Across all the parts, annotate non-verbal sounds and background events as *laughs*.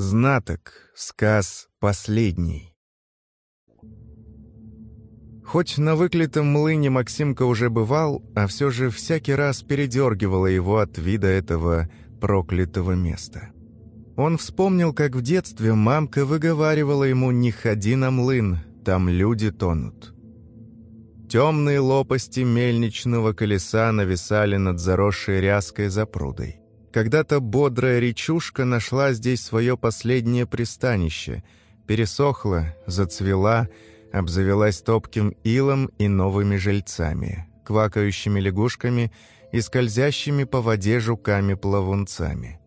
Знаток. Сказ последний. Хоть на выклятом млыне Максимка уже бывал, а все же всякий раз передергивало его от вида этого проклятого места. Он вспомнил, как в детстве мамка выговаривала ему «Не ходи на млын, там люди тонут». Темные лопасти мельничного колеса нависали над заросшей ряской запрудой. Когда-то бодрая речушка нашла здесь свое последнее пристанище, пересохла, зацвела, обзавелась топким илом и новыми жильцами, квакающими лягушками и скользящими по воде жуками-плавунцами.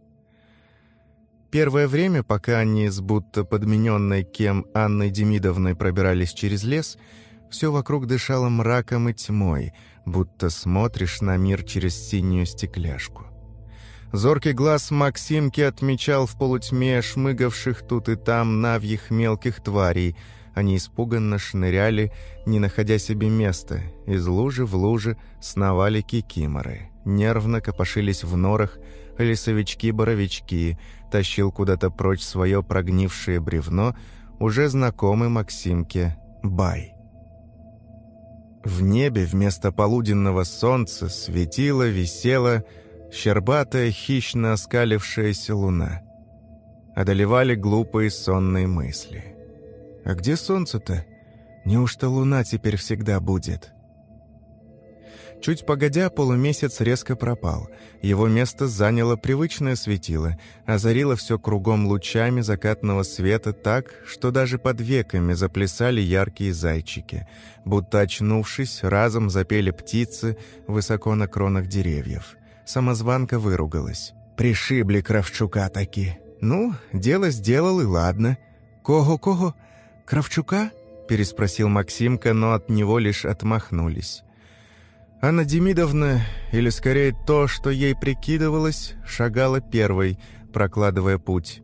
Первое время, пока они с будто подмененной кем Анной Демидовной пробирались через лес – все вокруг дышало мраком и тьмой, будто смотришь на мир через синюю стекляшку. Зоркий глаз Максимки отмечал в полутьме шмыгавших тут и там навьих мелких тварей. Они испуганно шныряли, не находя себе места. Из лужи в лужи сновали кикиморы. Нервно копошились в норах лесовички-боровички, тащил куда-то прочь свое прогнившее бревно, уже знакомый Максимке Бай. В небе вместо полуденного солнца светила, висела щербатая, хищно оскалившаяся луна. Одолевали глупые сонные мысли. «А где солнце-то? Неужто луна теперь всегда будет?» Чуть погодя, полумесяц резко пропал. Его место заняло привычное светило, озарило все кругом лучами закатного света так, что даже под веками заплясали яркие зайчики. Будто очнувшись, разом запели птицы высоко на кронах деревьев. Самозванка выругалась. «Пришибли Кравчука таки. Ну, дело сделал и ладно. Кого-кого? Кравчука?» переспросил Максимка, но от него лишь отмахнулись. Анна Демидовна, или скорее то, что ей прикидывалось, шагала первой, прокладывая путь.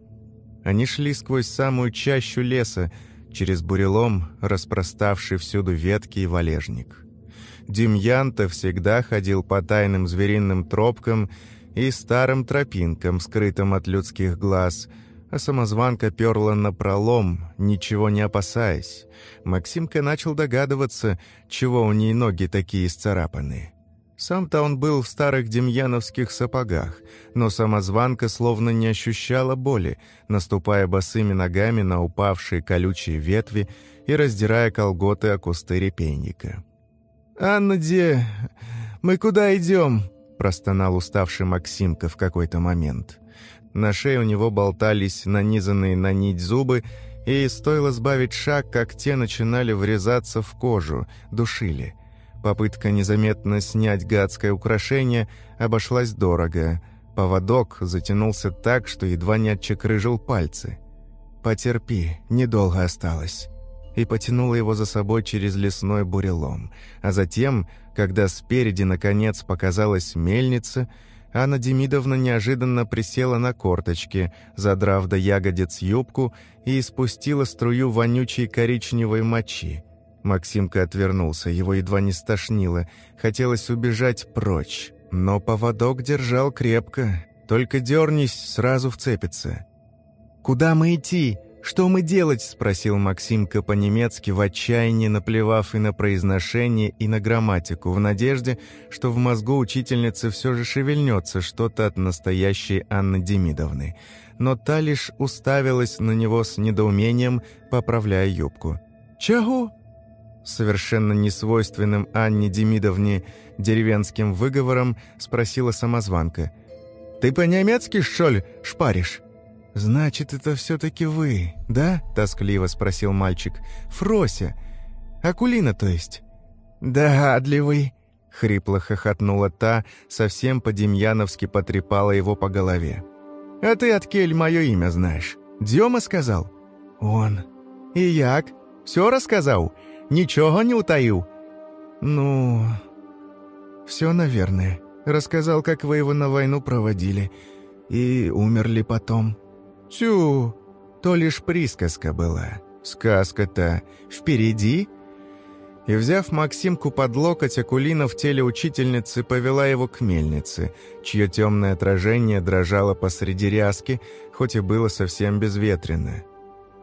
Они шли сквозь самую чащу леса, через бурелом, распроставший всюду ветки и валежник. Демьян-то всегда ходил по тайным звериным тропкам и старым тропинкам, скрытым от людских глаз – а самозванка перла на пролом, ничего не опасаясь. Максимка начал догадываться, чего у ней ноги такие исцарапанные. Сам-то он был в старых демьяновских сапогах, но самозванка словно не ощущала боли, наступая босыми ногами на упавшие колючие ветви и раздирая колготы о кусты репейника. «Анна, де... Мы куда идем?» – простонал уставший Максимка в какой-то момент. На шее у него болтались нанизанные на нить зубы, и стоило сбавить шаг, как те начинали врезаться в кожу, душили. Попытка незаметно снять гадское украшение обошлась дорого. Поводок затянулся так, что едва не отчекрыжил пальцы. «Потерпи, недолго осталось» и потянула его за собой через лесной бурелом. А затем, когда спереди наконец показалась мельница, Анна Демидовна неожиданно присела на корточки, задрав до ягодиц юбку и испустила струю вонючей коричневой мочи. Максимка отвернулся, его едва не стошнило. Хотелось убежать прочь, но поводок держал крепко. Только дернись, сразу вцепится. «Куда мы идти?» «Что мы делать?» – спросил Максимка по-немецки, в отчаянии наплевав и на произношение, и на грамматику, в надежде, что в мозгу учительницы все же шевельнется что-то от настоящей Анны Демидовны. Но та лишь уставилась на него с недоумением, поправляя юбку. «Чего?» Совершенно несвойственным Анне Демидовне деревенским выговором спросила самозванка. «Ты по-немецки, что шпаришь?» «Значит, это все-таки вы, да?» – тоскливо спросил мальчик. «Фрося. Акулина, то есть?» «Догадливый», – хрипло хохотнула та, совсем по-демьяновски потрепала его по голове. «А ты, от Кель, мое имя знаешь. Дема сказал?» «Он». «И як? Все рассказал? Ничего не утаю?» «Ну...» «Все, наверное. Рассказал, как вы его на войну проводили. И умерли потом». И, взяв Максимку под локоть, Акулина в теле учительницы повела его к мельнице, чье темное отражение дрожало посреди ряски, хоть и было совсем безветренно.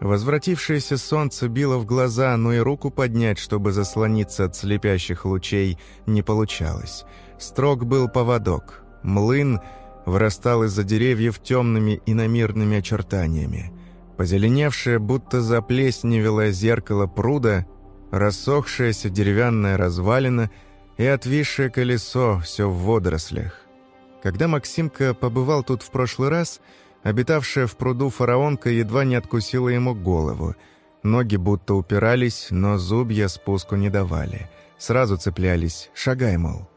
Возвратившееся солнце било в глаза, но и руку поднять, чтобы заслониться от слепящих лучей, не получалось. Строг был поводок. Млын вырастал из-за деревьев темными и намирными очертаниями. Позеленевшее, будто заплесневелое зеркало пруда, рассохшаяся деревянная развалина и отвисшее колесо, все в водорослях. Когда Максимка побывал тут в прошлый раз – Обитавшая в пруду фараонка едва не откусила ему голову. Ноги будто упирались, но зубья спуску не давали. Сразу цеплялись, шагай, мол.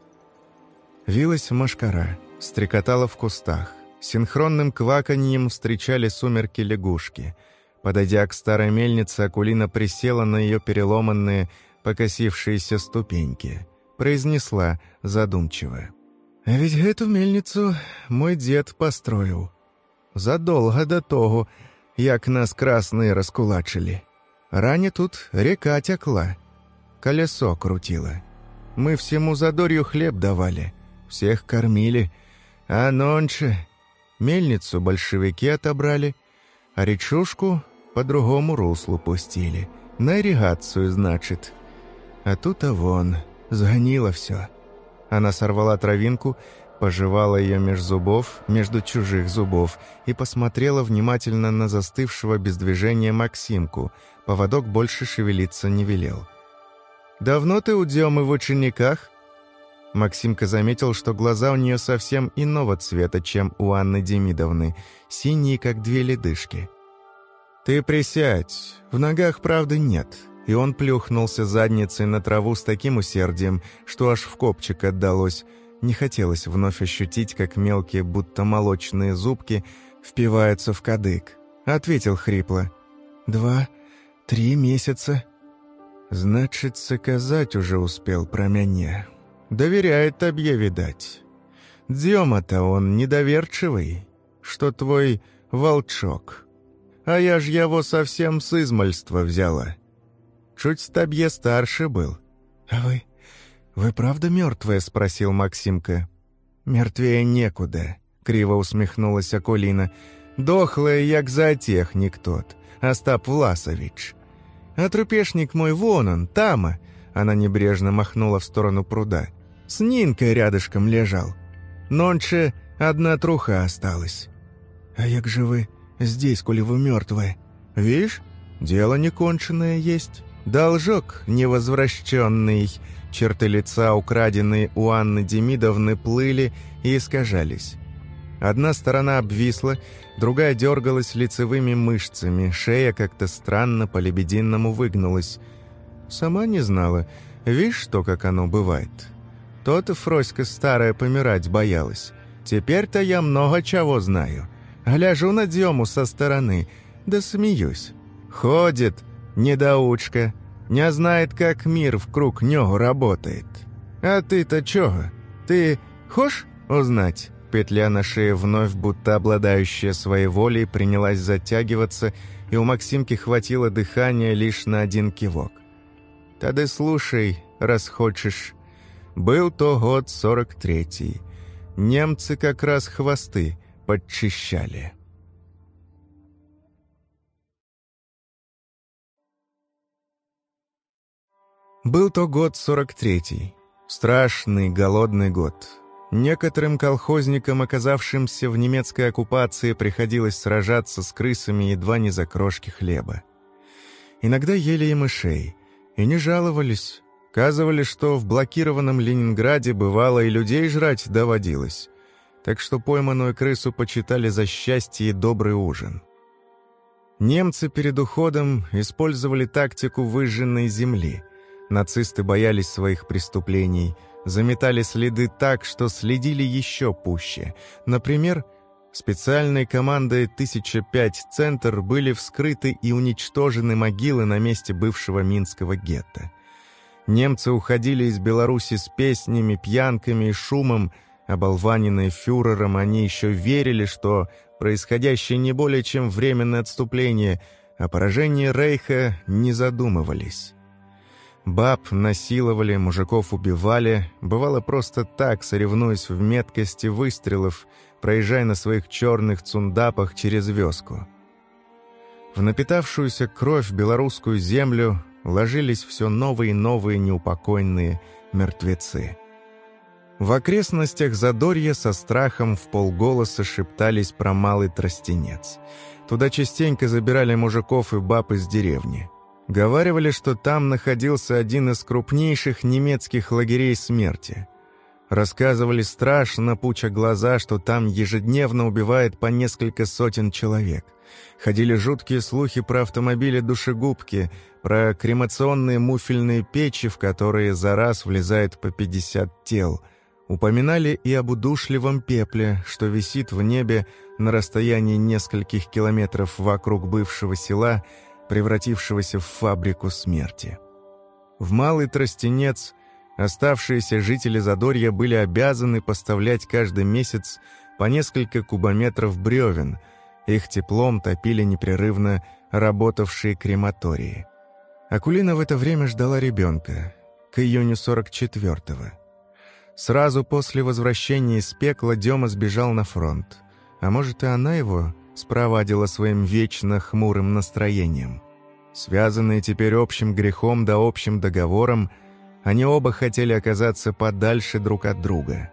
Вилась машкара, стрекотала в кустах. Синхронным кваканьем встречали сумерки лягушки. Подойдя к старой мельнице, Акулина присела на ее переломанные, покосившиеся ступеньки. Произнесла задумчиво. «А ведь эту мельницу мой дед построил задолго до того, як нас красные раскулачили. Ране тут река текла, колесо крутило. Мы всему задорью хлеб давали, всех кормили, а нонче мельницу большевики отобрали, а речушку по другому руслу пустили, на ирригацию, значит. А тут-то вон, сгонило все. Она сорвала травинку пожевала ее меж зубов, между чужих зубов, и посмотрела внимательно на застывшего без движения Максимку. Поводок больше шевелиться не велел. «Давно ты у Демы в учениках?» Максимка заметил, что глаза у нее совсем иного цвета, чем у Анны Демидовны, синие, как две ледышки. «Ты присядь, в ногах правды нет», и он плюхнулся задницей на траву с таким усердием, что аж в копчик отдалось – не хотелось вновь ощутить, как мелкие, будто молочные зубки впиваются в кадык. Ответил хрипло. «Два, три месяца». «Значит, сказать уже успел про меня. Доверяет тебе, видать. Дема-то он недоверчивый, что твой волчок. А я ж его совсем с измальства взяла. Чуть табье старше был. А вы «Вы правда мертвая?» — спросил Максимка. «Мертвее некуда», — криво усмехнулась Акулина. «Дохлая, як зоотехник тот, Остап Власович. А трупешник мой вон он, тама!» Она небрежно махнула в сторону пруда. «С Нинкой рядышком лежал. Нонче одна труха осталась. А як же вы здесь, коли вы мертвая? Видишь, дело неконченное есть. Должок невозвращенный». Черты лица, украденные у Анны Демидовны, плыли и искажались. Одна сторона обвисла, другая дергалась лицевыми мышцами, шея как-то странно по-лебединному выгнулась. Сама не знала, видишь, что, как оно бывает. То-то Фроська старая помирать боялась. Теперь-то я много чего знаю. Гляжу на Дему со стороны, да смеюсь. Ходит, недоучка, не знает, как мир в круг него работает. А ты-то чего? Ты хочешь узнать?» Петля на шее вновь, будто обладающая своей волей, принялась затягиваться, и у Максимки хватило дыхания лишь на один кивок. «Тогда слушай, раз хочешь. Был то год сорок третий. Немцы как раз хвосты подчищали». Был то год 43-й. Страшный, голодный год. Некоторым колхозникам, оказавшимся в немецкой оккупации, приходилось сражаться с крысами едва не за крошки хлеба. Иногда ели и мышей, и не жаловались. Казывали, что в блокированном Ленинграде бывало и людей жрать доводилось. Так что пойманную крысу почитали за счастье и добрый ужин. Немцы перед уходом использовали тактику выжженной земли – Нацисты боялись своих преступлений, заметали следы так, что следили еще пуще. Например, специальной командой «1005 Центр» были вскрыты и уничтожены могилы на месте бывшего Минского гетто. Немцы уходили из Беларуси с песнями, пьянками и шумом, оболваненные фюрером, они еще верили, что происходящее не более чем временное отступление, а поражение Рейха не задумывались. Баб насиловали, мужиков убивали, бывало просто так, соревнуясь в меткости выстрелов, проезжая на своих черных цундапах через вёску. В напитавшуюся кровь белорусскую землю ложились все новые и новые неупокойные мертвецы. В окрестностях Задорья со страхом в полголоса шептались про малый тростенец. Туда частенько забирали мужиков и баб из деревни. Говаривали, что там находился один из крупнейших немецких лагерей смерти. Рассказывали страшно, пуча глаза, что там ежедневно убивает по несколько сотен человек. Ходили жуткие слухи про автомобили-душегубки, про кремационные муфельные печи, в которые за раз влезает по 50 тел. Упоминали и об удушливом пепле, что висит в небе на расстоянии нескольких километров вокруг бывшего села – превратившегося в фабрику смерти. В Малый Тростенец оставшиеся жители Задорья были обязаны поставлять каждый месяц по несколько кубометров бревен, их теплом топили непрерывно работавшие крематории. Акулина в это время ждала ребенка, к июню 44-го. Сразу после возвращения из пекла Дема сбежал на фронт. А может, и она его спровадила своим вечно хмурым настроением. Связанные теперь общим грехом да общим договором, они оба хотели оказаться подальше друг от друга.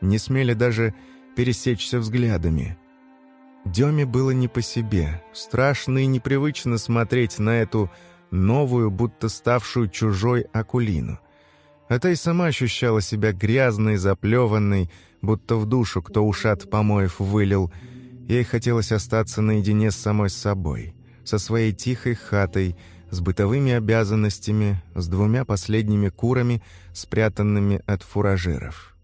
Не смели даже пересечься взглядами. Деме было не по себе. Страшно и непривычно смотреть на эту новую, будто ставшую чужой Акулину. А та и сама ощущала себя грязной, заплеванной, будто в душу кто ушат помоев вылил – Ей хотелось остаться наедине с самой собой, со своей тихой хатой, с бытовыми обязанностями, с двумя последними курами, спрятанными от фуражиров.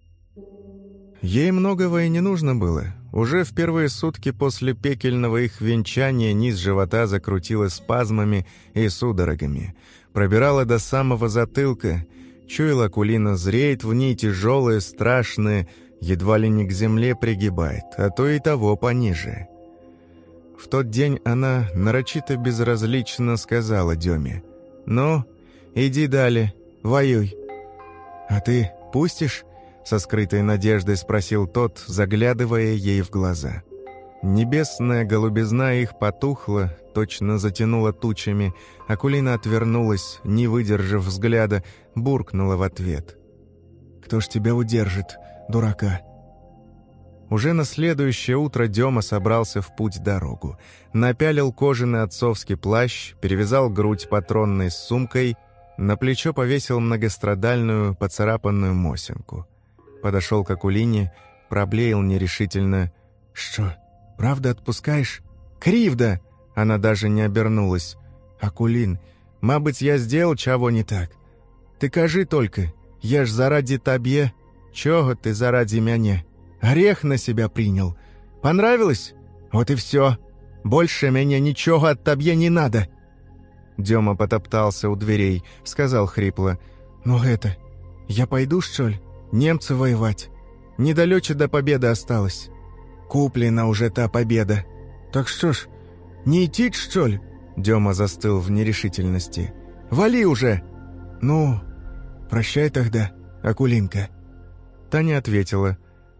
Ей многого и не нужно было. Уже в первые сутки после пекельного их венчания низ живота закрутило спазмами и судорогами. Пробирала до самого затылка. Чуяла Кулина зреет в ней тяжелое, страшное, едва ли не к земле пригибает, а то и того пониже. В тот день она нарочито безразлично сказала Деме, «Ну, иди далее, воюй». «А ты пустишь?» — со скрытой надеждой спросил тот, заглядывая ей в глаза. Небесная голубизна их потухла, точно затянула тучами. Акулина отвернулась, не выдержав взгляда, буркнула в ответ. «Кто ж тебя удержит? дурака». Уже на следующее утро Дема собрался в путь-дорогу. Напялил кожаный отцовский плащ, перевязал грудь патронной сумкой, на плечо повесил многострадальную поцарапанную мосинку. Подошел к Акулине, проблеял нерешительно. «Что, правда отпускаешь?» «Кривда!» Она даже не обернулась. «Акулин, мабыть, я сделал чего не так. Ты кажи только, я ж заради табе...» Чого ты заради мяне? Грех на себя принял. Понравилось? Вот и все. Больше мне ничего от табе не надо». Дема потоптался у дверей, сказал хрипло. «Ну это, я пойду, что ли? Немцы воевать. Недалече до победы осталось. Куплена уже та победа. Так что ж, не идти, что ли?» Дема застыл в нерешительности. «Вали уже!» «Ну, прощай тогда, Акулинка». Таня ответила.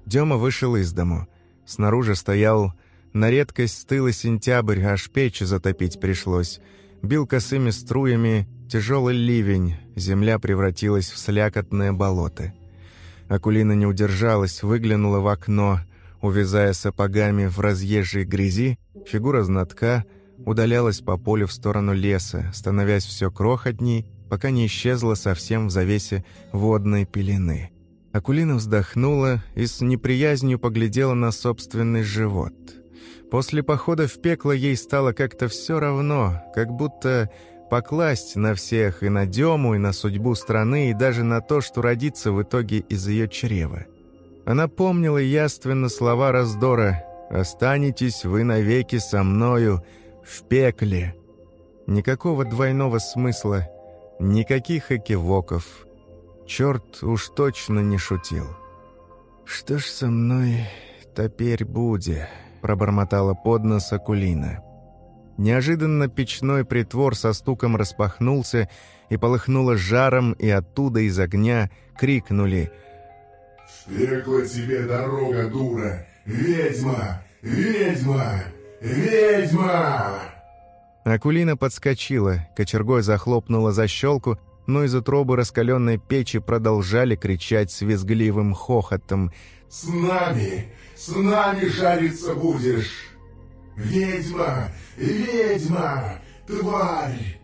Дема вышел из дому. Снаружи стоял на редкость стылый сентябрь, аж печь затопить пришлось. Бил косыми струями тяжелый ливень, земля превратилась в слякотное болото. Акулина не удержалась, выглянула в окно, увязая сапогами в разъезжей грязи, фигура знатка удалялась по полю в сторону леса, становясь все крохотней, пока не исчезла совсем в завесе водной пелены. Акулина вздохнула и с неприязнью поглядела на собственный живот. После похода в пекло ей стало как-то все равно, как будто покласть на всех и на Дему, и на судьбу страны, и даже на то, что родится в итоге из ее чрева. Она помнила яственно слова раздора «Останетесь вы навеки со мною в пекле». Никакого двойного смысла, никаких экивоков – Черт уж точно не шутил. «Что ж со мной теперь будет?» — пробормотала под нос Акулина. Неожиданно печной притвор со стуком распахнулся, и полыхнуло жаром, и оттуда из огня крикнули «В пекло тебе дорога, дура! Ведьма! Ведьма! Ведьма!» Акулина подскочила, кочергой захлопнула защелку, но из утробы раскаленной печи продолжали кричать с визгливым хохотом «С нами! С нами жариться будешь! Ведьма! Ведьма! Тварь!»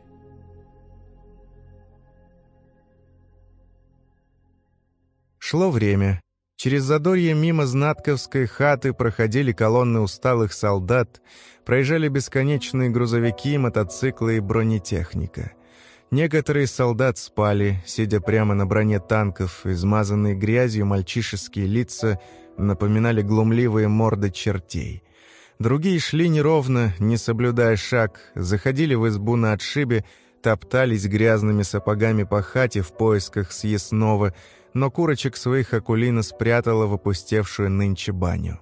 Шло время. Через задорье мимо Знатковской хаты проходили колонны усталых солдат, проезжали бесконечные грузовики, мотоциклы и бронетехника. Некоторые солдат спали, сидя прямо на броне танков, измазанные грязью мальчишеские лица напоминали глумливые морды чертей. Другие шли неровно, не соблюдая шаг, заходили в избу на отшибе, топтались грязными сапогами по хате в поисках съестного – но курочек своих Акулина спрятала в опустевшую нынче баню.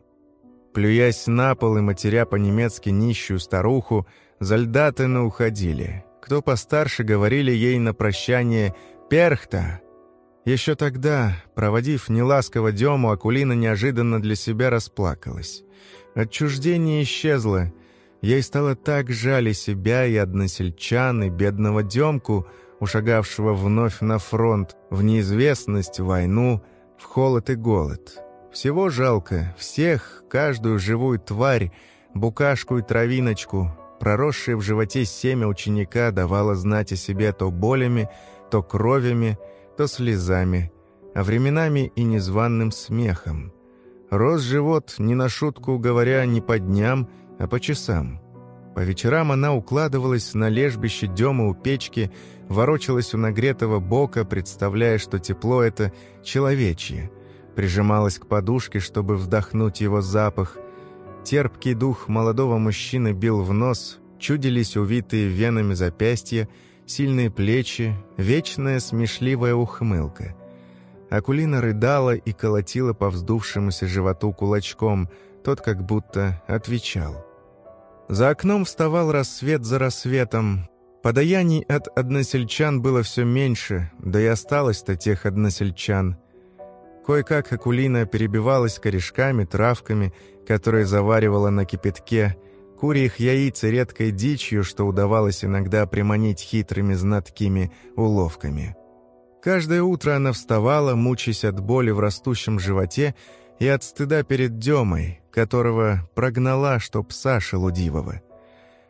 Плюясь на пол и матеря по-немецки нищую старуху, зальдатыны уходили. Кто постарше, говорили ей на прощание «Перхта!». Еще тогда, проводив неласково Дему, Акулина неожиданно для себя расплакалась. Отчуждение исчезло. Ей стало так жаль и себя, и односельчан, и бедного Демку — ушагавшего вновь на фронт, в неизвестность, войну, в холод и голод. Всего жалко, всех, каждую живую тварь, букашку и травиночку, проросшее в животе семя ученика давало знать о себе то болями, то кровями, то слезами, а временами и незваным смехом. Рос живот, не на шутку говоря, не по дням, а по часам. По вечерам она укладывалась на лежбище Демы у печки, ворочалась у нагретого бока, представляя, что тепло это человечье. Прижималась к подушке, чтобы вдохнуть его запах. Терпкий дух молодого мужчины бил в нос, чудились увитые венами запястья, сильные плечи, вечная смешливая ухмылка. Акулина рыдала и колотила по вздувшемуся животу кулачком, тот как будто отвечал. За окном вставал рассвет за рассветом, Подаяний от односельчан было все меньше, да и осталось-то тех односельчан. Кое-как Акулина перебивалась корешками, травками, которые заваривала на кипятке, курьих яиц и редкой дичью, что удавалось иногда приманить хитрыми знаткими уловками. Каждое утро она вставала, мучаясь от боли в растущем животе и от стыда перед Демой, которого прогнала, чтоб пса шелудивого.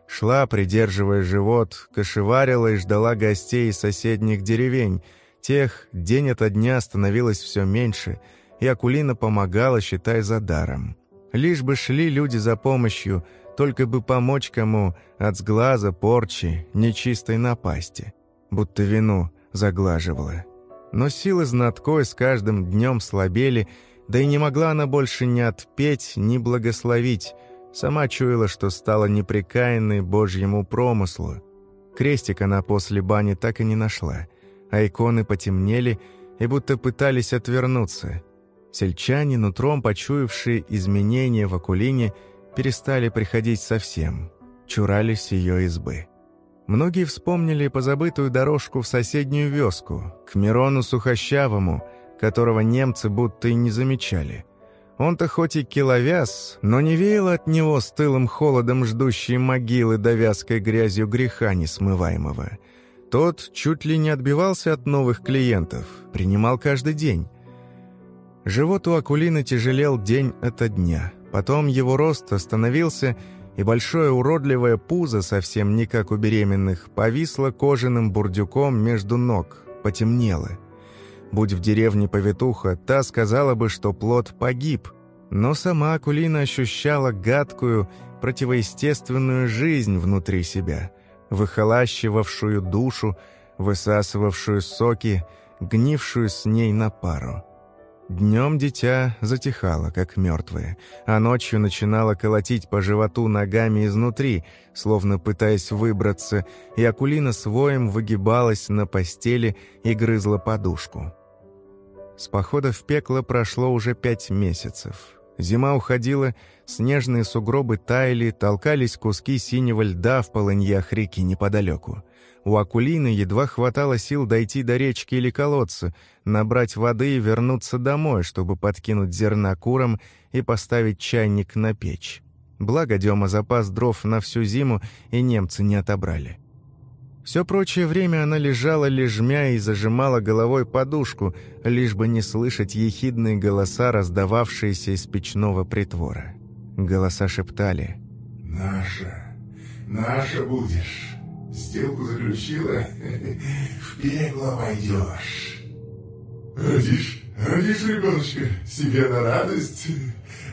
Шла, придерживая живот, кошеварила и ждала гостей из соседних деревень. Тех день ото дня становилось все меньше, и Акулина помогала, считай, за даром. Лишь бы шли люди за помощью, только бы помочь кому от сглаза, порчи, нечистой напасти. Будто вину заглаживала. Но силы знаткой с каждым днем слабели, да и не могла она больше ни отпеть, ни благословить, Сама чуяла, что стала непрекаянной божьему промыслу. Крестик она после бани так и не нашла, а иконы потемнели и будто пытались отвернуться. Сельчане, нутром почуявшие изменения в Акулине, перестали приходить совсем, чурались ее избы. Многие вспомнили позабытую дорожку в соседнюю вёску, к Мирону Сухощавому, которого немцы будто и не замечали – он-то хоть и киловяз, но не веяло от него стылым холодом ждущей могилы до вязкой грязью греха несмываемого. Тот чуть ли не отбивался от новых клиентов, принимал каждый день. Живот у Акулины тяжелел день ото дня. Потом его рост остановился, и большое уродливое пузо, совсем не как у беременных, повисло кожаным бурдюком между ног, потемнело. Будь в деревне повитуха, та сказала бы, что плод погиб. Но сама Акулина ощущала гадкую, противоестественную жизнь внутри себя, выхолащивавшую душу, высасывавшую соки, гнившую с ней на пару. Днем дитя затихало, как мертвое, а ночью начинало колотить по животу ногами изнутри, словно пытаясь выбраться, и Акулина своим выгибалась на постели и грызла подушку. С похода в пекло прошло уже пять месяцев. Зима уходила, снежные сугробы таяли, толкались куски синего льда в полыньях реки неподалеку. У Акулины едва хватало сил дойти до речки или колодца, набрать воды и вернуться домой, чтобы подкинуть зерна курам и поставить чайник на печь. Благо Дема запас дров на всю зиму и немцы не отобрали. Все прочее время она лежала лежмя и зажимала головой подушку, лишь бы не слышать ехидные голоса, раздававшиеся из печного притвора. Голоса шептали «Наша, наша будешь, сделку заключила, *laughs* в пекло пойдешь. Родишь, родишь ребеночка себе на радость,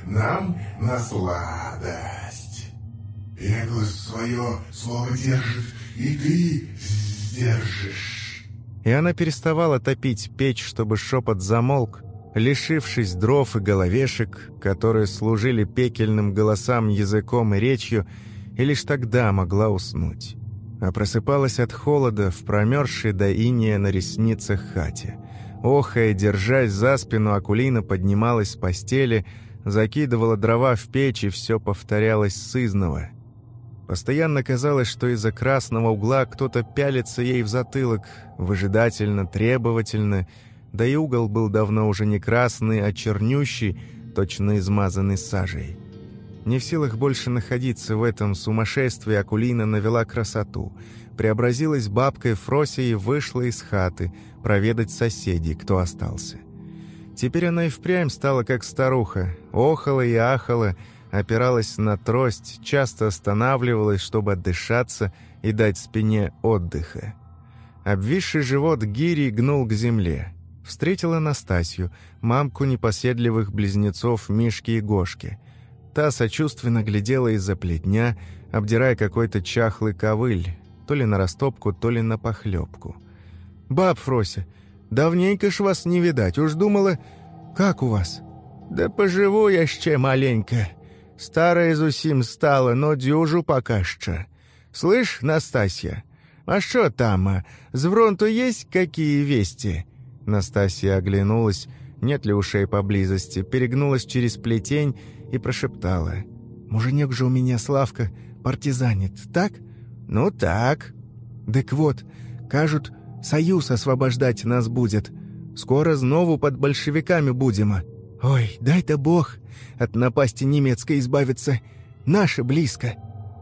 нам на сладость. Пекло свое слово держит, и ты сдержишь». И она переставала топить печь, чтобы шепот замолк, лишившись дров и головешек, которые служили пекельным голосам языком и речью, и лишь тогда могла уснуть. А просыпалась от холода в промерзшей до иния на ресницах хате. Охая, держась за спину, Акулина поднималась с постели, закидывала дрова в печь, и все повторялось сызново. Постоянно казалось, что из-за красного угла кто-то пялится ей в затылок, выжидательно, требовательно, да и угол был давно уже не красный, а чернющий, точно измазанный сажей. Не в силах больше находиться в этом сумасшествии, Акулина навела красоту, преобразилась бабкой Фроси и вышла из хаты проведать соседей, кто остался. Теперь она и впрямь стала как старуха, охала и ахала, опиралась на трость, часто останавливалась, чтобы отдышаться и дать спине отдыха. Обвисший живот гири гнул к земле. Встретила Настасью, мамку непоседливых близнецов Мишки и Гошки. Та сочувственно глядела из-за плетня, обдирая какой-то чахлый ковыль, то ли на растопку, то ли на похлебку. «Баб Фрося, давненько ж вас не видать, уж думала, как у вас?» «Да поживу я ще маленько», Старая зусім стала, но дюжу пока що. Слышь, Настасья, а что там, а? С фронту есть какие вести?» Настасья оглянулась, нет ли ушей поблизости, перегнулась через плетень и прошептала. «Муженек же у меня, Славка, партизанит, так?» «Ну так». «Так вот, кажут, союз освобождать нас будет. Скоро знову под большевиками будем. Ой, дай-то бог, от напасти немецкой избавиться. Наше близко».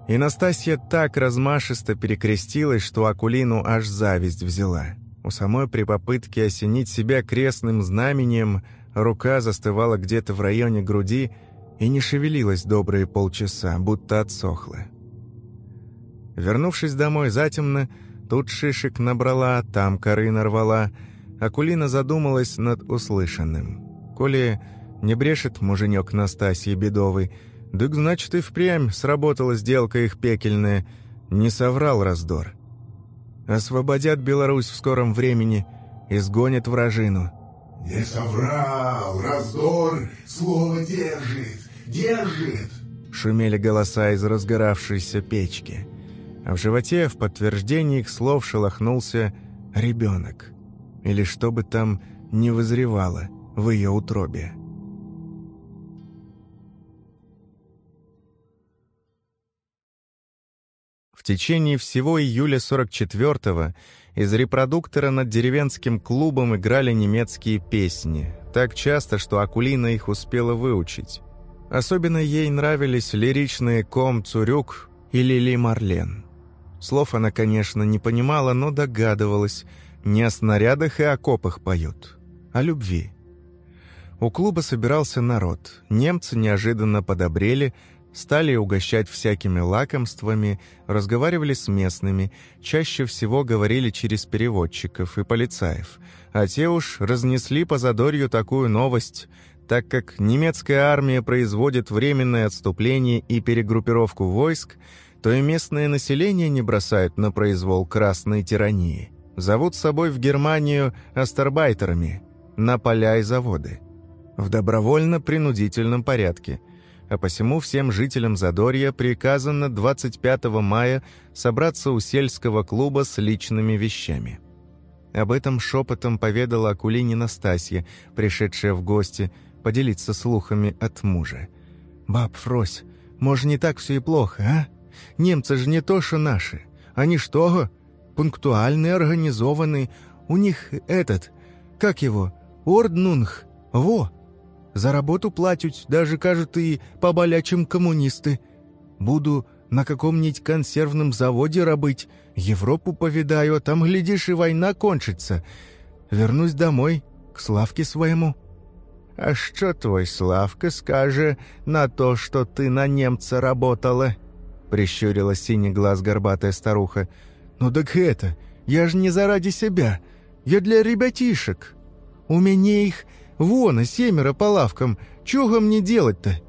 И Настасья так размашисто перекрестилась, что Акулину аж зависть взяла. У самой при попытке осенить себя крестным знамением рука застывала где-то в районе груди и не шевелилась добрые полчаса, будто отсохла. Вернувшись домой затемно, тут шишек набрала, там коры нарвала, Акулина задумалась над услышанным. Коли не брешет муженек Настасьи Бедовой. Дык, значит, и впрямь сработала сделка их пекельная. Не соврал раздор. Освободят Беларусь в скором времени, изгонят вражину. «Не соврал! Раздор слово держит! Держит!» Шумели голоса из разгоравшейся печки. А в животе в подтверждение их слов шелохнулся ребенок. Или что бы там не вызревало в ее утробе. Течение всего июля 44-го из репродуктора над деревенским клубом играли немецкие песни, так часто, что Акулина их успела выучить. Особенно ей нравились лиричные «Ком Цурюк» и «Лили Марлен». Слов она, конечно, не понимала, но догадывалась, не о снарядах и окопах поют, а любви. У клуба собирался народ. Немцы неожиданно подобрели, стали угощать всякими лакомствами, разговаривали с местными, чаще всего говорили через переводчиков и полицаев, а те уж разнесли по задорью такую новость, так как немецкая армия производит временное отступление и перегруппировку войск, то и местное население не бросают на произвол красной тирании. Зовут с собой в Германию астарбайтерами на поля и заводы. В добровольно-принудительном порядке – а посему всем жителям Задорья приказано 25 мая собраться у сельского клуба с личными вещами. Об этом шепотом поведала Акулине Настасья, пришедшая в гости, поделиться слухами от мужа. «Баб Фрось, может, не так все и плохо, а? Немцы же не то, что наши. Они что, пунктуальные, организованные. У них этот, как его, орднунг, во. За работу платят, даже, кажут, и поболячим коммунисты. Буду на каком-нибудь консервном заводе рабыть, Европу повидаю, а там, глядишь, и война кончится. Вернусь домой, к Славке своему». «А что твой Славка скажет на то, что ты на немца работала?» Прищурила синий глаз горбатая старуха. «Ну так это, я же не заради себя, я для ребятишек. У меня их вон, семеро по лавкам, чего мне делать-то?»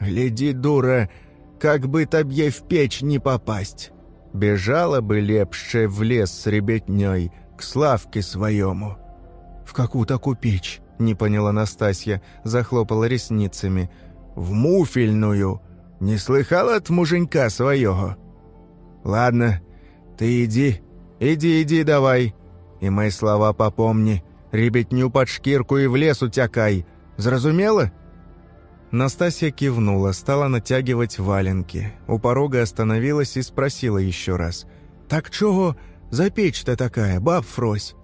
«Гляди, дура, как бы тебе в печь не попасть. Бежала бы лепше в лес с ребятней к Славке своему». «В какую такую печь?» — не поняла Настасья, захлопала ресницами. «В муфельную. Не слыхала от муженька своего?» «Ладно, ты иди, иди, иди давай. И мои слова попомни. Ребятню под шкирку и в лес утякай. Зразумела?» Настасья кивнула, стала натягивать валенки. У порога остановилась и спросила еще раз. «Так чего за печь-то такая, баб Фрось?»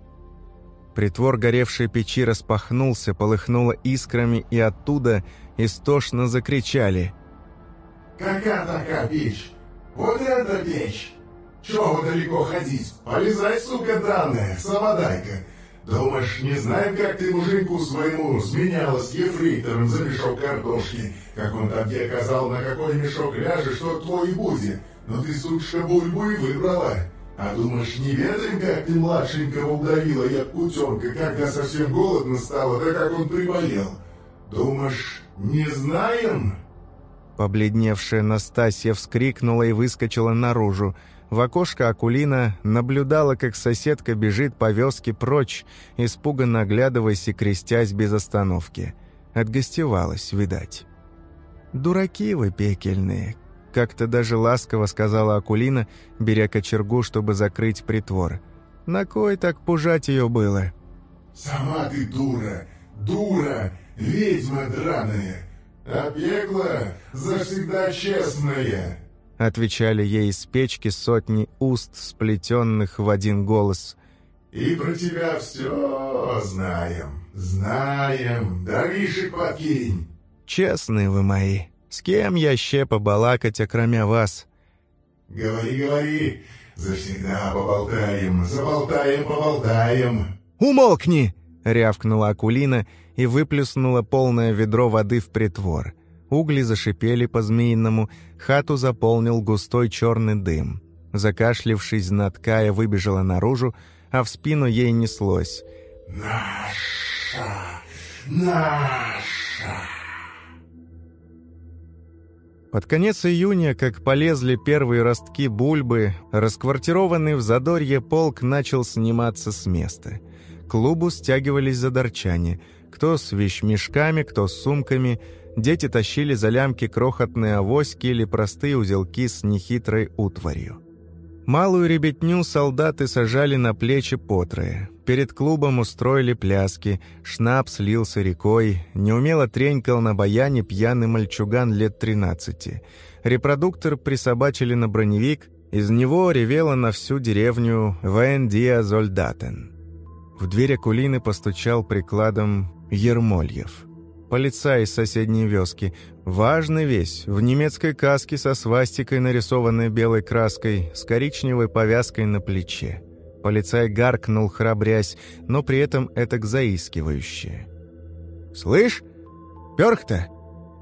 Притвор горевшей печи распахнулся, полыхнуло искрами, и оттуда истошно закричали. «Какая такая печь? Вот это печь! Чего далеко ходить? Полезай, сука драная, самодайка! Думаешь, не знаем, как ты муженьку своему сменялась ефрейтором за мешок картошки, как он там тебе оказал, на какой мешок ляжешь, что твой и будет, но ты, сучка, бульбу и выбрала!» А думаешь, не ведаем, как ты младшенького удавила я кутенка, когда совсем голодно стало, да как он приболел? Думаешь, не знаем?» Побледневшая Настасья вскрикнула и выскочила наружу. В окошко Акулина наблюдала, как соседка бежит по вёске прочь, испуганно оглядываясь и крестясь без остановки. Отгостевалась, видать. «Дураки вы пекельные, как-то даже ласково сказала Акулина, беря кочергу, чтобы закрыть притвор. «На кой так пужать ее было?» «Сама ты дура! Дура! Ведьма драная! А пекло завсегда честная!» Отвечали ей из печки сотни уст, сплетенных в один голос. «И про тебя все знаем, знаем, даришек подкинь!» «Честные вы мои!» С кем я ще побалакать, окромя вас?» «Говори, говори, завсегда поболтаем, заболтаем, поболтаем». «Умолкни!» — рявкнула Акулина и выплюснула полное ведро воды в притвор. Угли зашипели по-змеиному, хату заполнил густой черный дым. Закашлившись, Наткая выбежала наружу, а в спину ей неслось. «Наша! Наша!» Под конец июня, как полезли первые ростки бульбы, расквартированный в Задорье полк начал сниматься с места. Клубу стягивались задорчане, кто с вещмешками, кто с сумками. Дети тащили за лямки крохотные авоськи или простые узелки с нехитрой утварью. Малую ребятню солдаты сажали на плечи потрое. Перед клубом устроили пляски, шнапс лился рекой, неумело тренькал на баяне пьяный мальчуган лет 13. Репродуктор присобачили на броневик, из него ревела на всю деревню «Вен Диа Зольдатен». В дверь Акулины постучал прикладом Ермольев. Полицай из соседней вёски. Важный весь, в немецкой каске со свастикой, нарисованной белой краской, с коричневой повязкой на плече. Полицай гаркнул, храбрясь, но при этом это заискивающе. «Слышь, Пёрх-то?»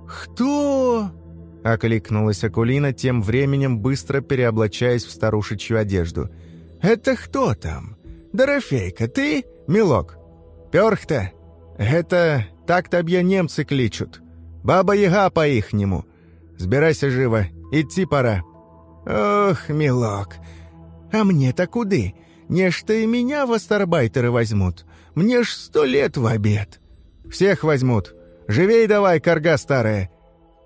«Кто?» — окликнулась Акулина, тем временем быстро переоблачаясь в старушечью одежду. «Это кто там? Дорофейка, ты, милок? Пёрх-то? Это так таб'я немцы кличут. Баба-яга по-ихнему. Сбирайся живо, идти пора». «Ох, милок, а мне-то куды? Нечто и меня в астарбайтеры возьмут. Мне ж сто лет в обед. Всех возьмут. Живей давай, корга старая!»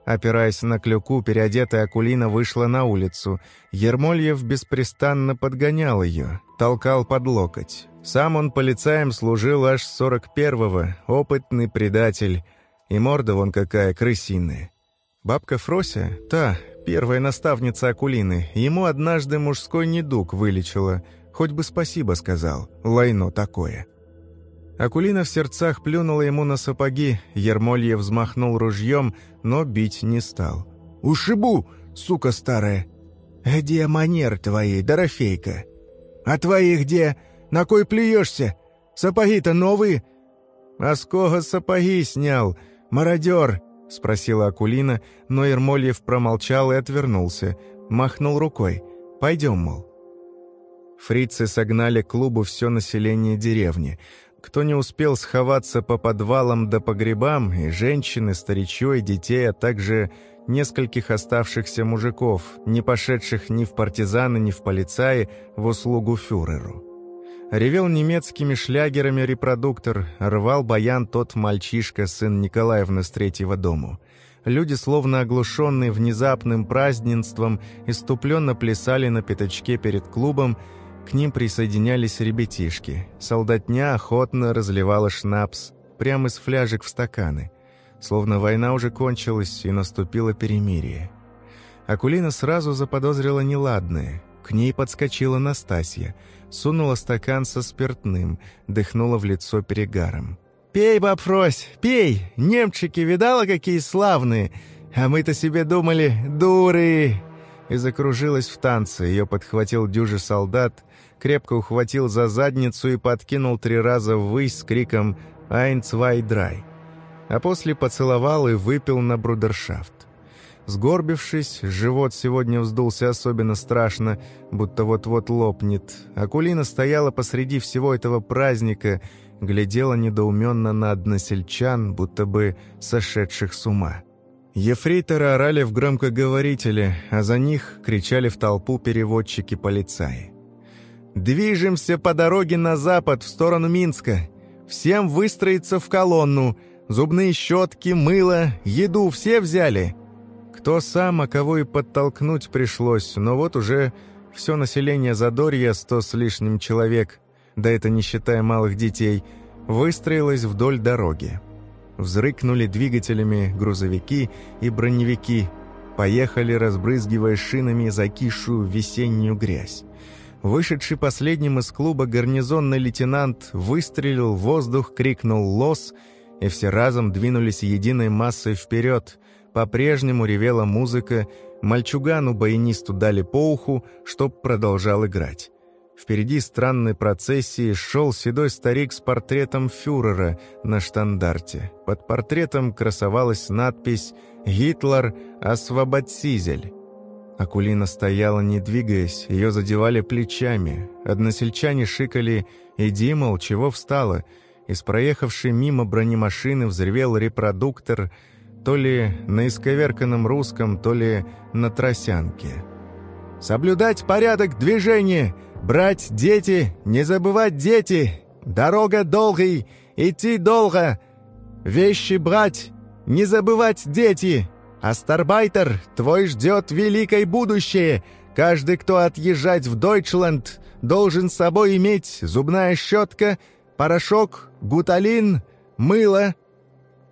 Опираясь на клюку, переодетая Акулина вышла на улицу. Ермольев беспрестанно подгонял ее, толкал под локоть. Сам он полицаем служил аж с 41-го, опытный предатель. И морда вон какая крысиная. Бабка Фрося, та, первая наставница Акулины, ему однажды мужской недуг вылечила. Хоть бы спасибо сказал, лайно такое. Акулина в сердцах плюнула ему на сапоги, Ермолье взмахнул ружьем, но бить не стал. «Ушибу, сука старая!» «Где манер твои, Дорофейка?» «А твои где? На кой плюешься? Сапоги-то новые!» «А с кого сапоги снял? Мародер!» — спросила Акулина, но Ермольев промолчал и отвернулся, махнул рукой. «Пойдем, мол». Фрицы согнали к клубу все население деревни. Кто не успел сховаться по подвалам да погребам, и женщины, старичье, и детей, а также нескольких оставшихся мужиков, не пошедших ни в партизаны, ни в полицаи, в услугу фюреру. Ревел немецкими шлягерами репродуктор, рвал баян тот мальчишка, сын Николаевны с третьего дому. Люди, словно оглушенные внезапным празднеством, иступленно плясали на пятачке перед клубом, к ним присоединялись ребятишки. Солдатня охотно разливала шнапс, прямо из фляжек в стаканы. Словно война уже кончилась и наступило перемирие. Акулина сразу заподозрила неладное. К ней подскочила Настасья — сунула стакан со спиртным, дыхнула в лицо перегаром. «Пей, баб Фрось, пей! Немчики, видала, какие славные! А мы-то себе думали, дуры!» И закружилась в танце, ее подхватил дюжий солдат, крепко ухватил за задницу и подкинул три раза ввысь с криком «Айн, цвай, драй!» А после поцеловал и выпил на брудершафт. Сгорбившись, живот сегодня вздулся особенно страшно, будто вот-вот лопнет. Акулина стояла посреди всего этого праздника, глядела недоуменно на односельчан, будто бы сошедших с ума. Ефрейторы орали в громкоговорителе, а за них кричали в толпу переводчики-полицаи. «Движемся по дороге на запад, в сторону Минска. Всем выстроиться в колонну. Зубные щетки, мыло, еду все взяли. Кто сам, а кого и подтолкнуть пришлось, но вот уже все население Задорья, сто с лишним человек, да это не считая малых детей, выстроилось вдоль дороги. Взрыкнули двигателями грузовики и броневики, поехали, разбрызгивая шинами закисшую весеннюю грязь. Вышедший последним из клуба гарнизонный лейтенант выстрелил в воздух, крикнул «Лос!» и все разом двинулись единой массой вперед, по-прежнему ревела музыка, мальчугану-баянисту дали по уху, чтоб продолжал играть. Впереди странной процессии шел седой старик с портретом фюрера на штандарте. Под портретом красовалась надпись «Гитлер освободсизель». Акулина стояла, не двигаясь, ее задевали плечами. Односельчане шикали «Иди, мол, чего встала?» Из проехавшей мимо бронемашины взревел репродуктор – то ли на исковерканном русском, то ли на тросянке. «Соблюдать порядок движения! Брать дети! Не забывать дети! Дорога долгой! Идти долго! Вещи брать! Не забывать дети! Астарбайтер, твой ждет великое будущее! Каждый, кто отъезжать в Дойчленд, должен с собой иметь зубная щетка, порошок, гуталин, мыло,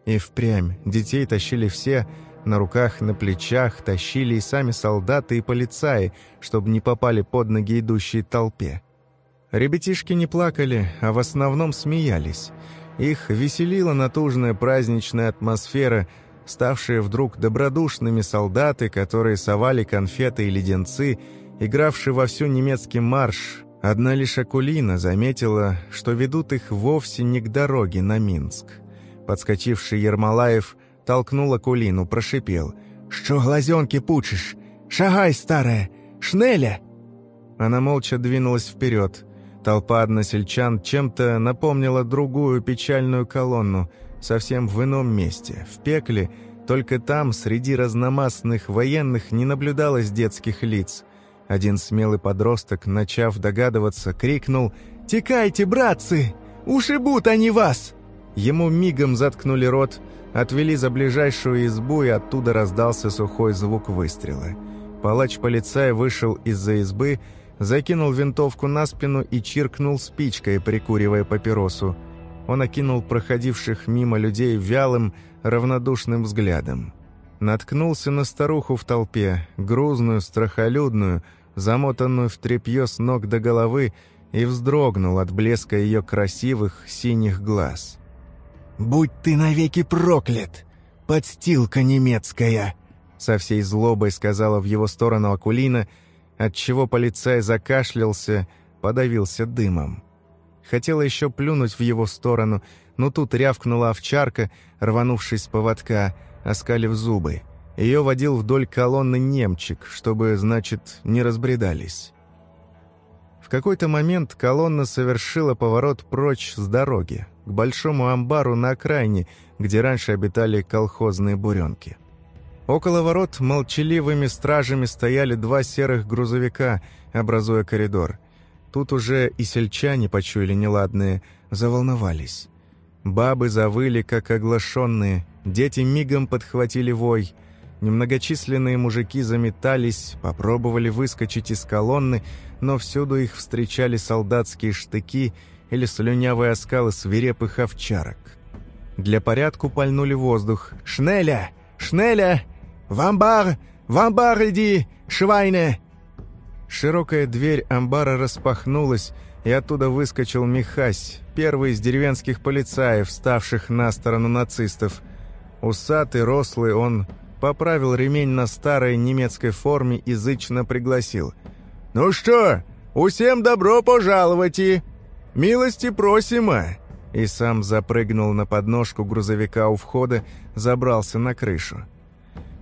и впрямь детей тащили все, на руках, на плечах, тащили и сами солдаты и полицаи, чтобы не попали под ноги идущей толпе. Ребятишки не плакали, а в основном смеялись. Их веселила натужная праздничная атмосфера, ставшие вдруг добродушными солдаты, которые совали конфеты и леденцы, игравшие вовсю немецкий марш. Одна лишь Акулина заметила, что ведут их вовсе не к дороге на Минск. Подскочивший Ермолаев толкнул Акулину, прошипел. «Что глазенки пучишь? Шагай, старая! Шнеля!» Она молча двинулась вперед. Толпа односельчан чем-то напомнила другую печальную колонну, совсем в ином месте, в пекле, только там, среди разномастных военных, не наблюдалось детских лиц. Один смелый подросток, начав догадываться, крикнул «Текайте, братцы! Ушибут они вас!» Ему мигом заткнули рот, отвели за ближайшую избу, и оттуда раздался сухой звук выстрела. Палач-полицай вышел из-за избы, закинул винтовку на спину и чиркнул спичкой, прикуривая папиросу. Он окинул проходивших мимо людей вялым, равнодушным взглядом. Наткнулся на старуху в толпе, грузную, страхолюдную, замотанную в тряпье с ног до головы, и вздрогнул от блеска ее красивых синих глаз. «Будь ты навеки проклят, подстилка немецкая!» Со всей злобой сказала в его сторону Акулина, отчего полицай закашлялся, подавился дымом. Хотела еще плюнуть в его сторону, но тут рявкнула овчарка, рванувшись с поводка, оскалив зубы. Ее водил вдоль колонны немчик, чтобы, значит, не разбредались. В какой-то момент колонна совершила поворот прочь с дороги, к большому амбару на окраине, где раньше обитали колхозные буренки. Около ворот молчаливыми стражами стояли два серых грузовика, образуя коридор. Тут уже и сельчане почуяли неладные, заволновались. Бабы завыли, как оглашенные, дети мигом подхватили вой. Немногочисленные мужики заметались, попробовали выскочить из колонны, но всюду их встречали солдатские штыки или слюнявые оскалы свирепых овчарок. Для порядку пальнули воздух. «Шнеля! Шнеля! В амбар! В амбар иди, Швайне!» Широкая дверь амбара распахнулась, и оттуда выскочил Михась, первый из деревенских полицаев, ставших на сторону нацистов. Усатый, рослый, он поправил ремень на старой немецкой форме и зычно пригласил. «Ну что, усем добро пожаловать. Милости просимо!» И сам запрыгнул на подножку грузовика у входа, забрался на крышу.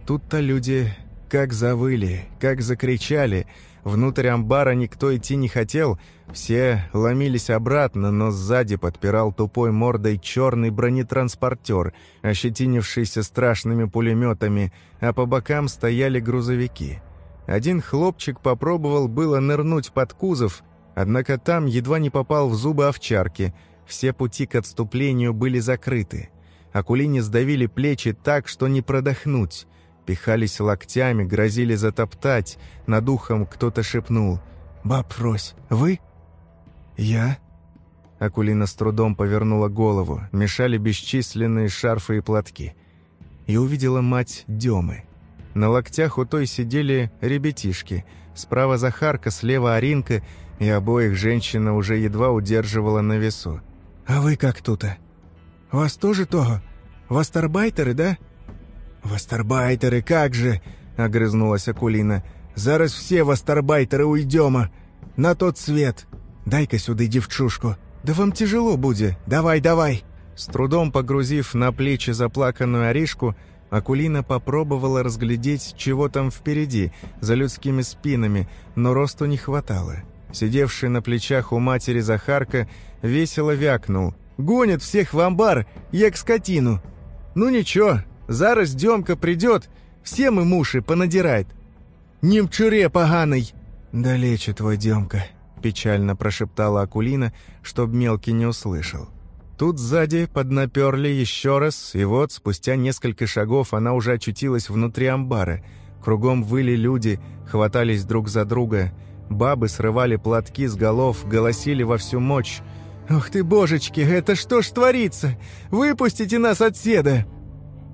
Тут-то люди как завыли, как закричали — Внутрь амбара никто идти не хотел, все ломились обратно, но сзади подпирал тупой мордой черный бронетранспортер, ощетинившийся страшными пулеметами, а по бокам стояли грузовики. Один хлопчик попробовал было нырнуть под кузов, однако там едва не попал в зубы овчарки, все пути к отступлению были закрыты. Акулине сдавили плечи так, что не продохнуть. Пихались локтями, грозили затоптать. Над ухом кто-то шепнул. «Баб Рось, вы?» «Я?» Акулина с трудом повернула голову. Мешали бесчисленные шарфы и платки. И увидела мать Демы. На локтях у той сидели ребятишки. Справа Захарка, слева Аринка, и обоих женщина уже едва удерживала на весу. «А вы как тут-то? Вас тоже того? Вастарбайтеры, да?» «Вастарбайтеры, как же!» — огрызнулась Акулина. «Зараз все вастарбайтеры уйдем, на тот свет. Дай-ка сюда девчушку. Да вам тяжело будет. Давай, давай!» С трудом погрузив на плечи заплаканную Аришку, Акулина попробовала разглядеть, чего там впереди, за людскими спинами, но росту не хватало. Сидевший на плечах у матери Захарка весело вякнул. «Гонят всех в амбар, як скотину!» «Ну ничего, Зараз Демка придет, всем им уши понадирает. Немчуре поганый!» «Далече твой Демка», — печально прошептала Акулина, чтоб мелкий не услышал. Тут сзади поднаперли еще раз, и вот, спустя несколько шагов, она уже очутилась внутри амбара. Кругом выли люди, хватались друг за друга. Бабы срывали платки с голов, голосили во всю мощь. «Ох ты, божечки, это что ж творится? Выпустите нас от седа!»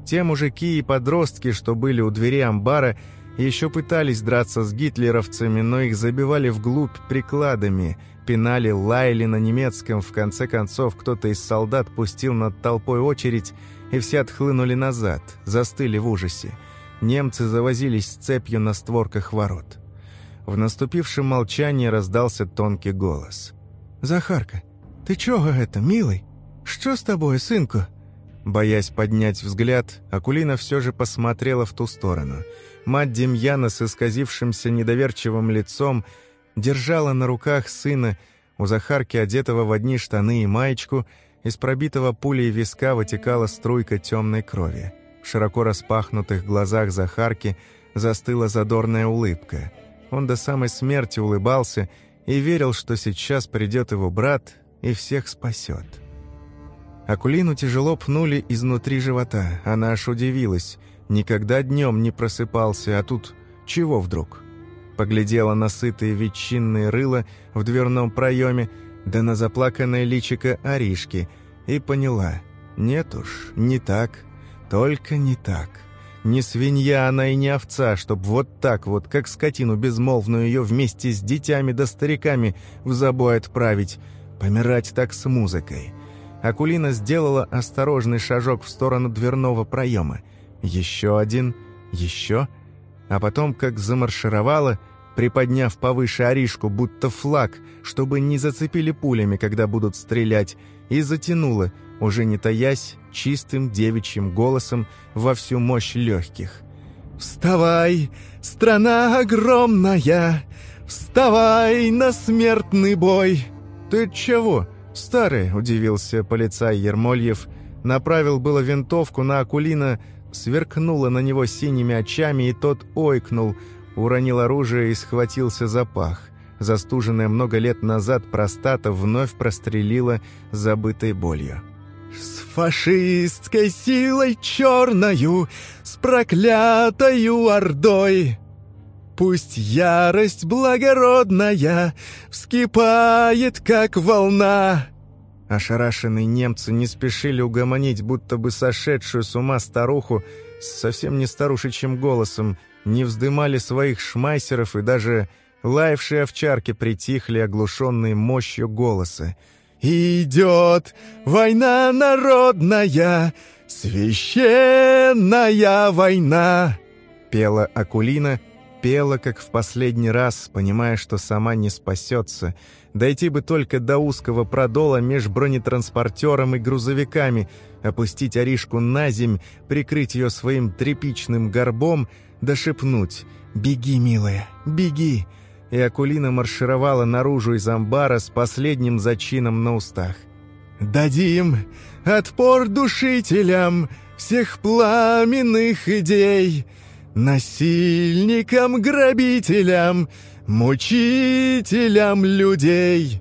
Те мужики и подростки, что были у двери амбара, еще пытались драться с гитлеровцами, но их забивали вглубь прикладами, пинали, лаяли на немецком. В конце концов, кто-то из солдат пустил над толпой очередь, и все отхлынули назад, застыли в ужасе. Немцы завозились с цепью на створках ворот. В наступившем молчании раздался тонкий голос. «Захарка, ты чего это, милый? Что с тобой, сынку?» Боясь поднять взгляд, Акулина все же посмотрела в ту сторону. Мать Демьяна с исказившимся недоверчивым лицом держала на руках сына, у Захарки, одетого в одни штаны и маечку, из пробитого пулей виска вытекала струйка темной крови. В широко распахнутых глазах Захарки застыла задорная улыбка. Он до самой смерти улыбался и верил, что сейчас придет его брат и всех спасет. Акулину тяжело пнули изнутри живота. Она аж удивилась. Никогда днем не просыпался, а тут чего вдруг? Поглядела на сытые ветчинные рыла в дверном проеме, да на заплаканное личико Аришки, И поняла. Нет уж, не так. Только не так. Не свинья она и не овца, чтоб вот так вот, как скотину безмолвную ее вместе с детьми да стариками в забой отправить. Помирать так с музыкой. Акулина сделала осторожный шажок в сторону дверного проема. Еще один, еще, а потом, как замаршировала, приподняв повыше Аришку, будто флаг, чтобы не зацепили пулями, когда будут стрелять, и затянула, уже не таясь, чистым девичьим голосом во всю мощь легких. «Вставай, страна огромная! Вставай на смертный бой!» «Ты чего, старый?» – удивился полицай Ермольев. Направил было винтовку на Акулина, сверкнула на него синими очами, и тот ойкнул, уронил оружие и схватился за пах. Застуженная много лет назад простата вновь прострелила забытой болью. «С фашистской силой черною, с проклятою ордой!» Пусть ярость благородная вскипает, как волна. Ошарашенные немцы не спешили угомонить, будто бы сошедшую с ума старуху с совсем не старушечьим голосом, не вздымали своих шмайсеров и даже лаявшие овчарки притихли, оглушенные мощью голоса. «Идет война народная, священная война!» Пела Акулина, пела, как в последний раз, понимая, что сама не спасется. Дойти бы только до узкого продола меж бронетранспортером и грузовиками, опустить Аришку на земь, прикрыть ее своим тряпичным горбом, да шепнуть «Беги, милая, беги!» и Акулина маршировала наружу из амбара с последним зачином на устах. «Дадим отпор душителям всех пламенных идей, насильникам, грабителям, мучителям людей!»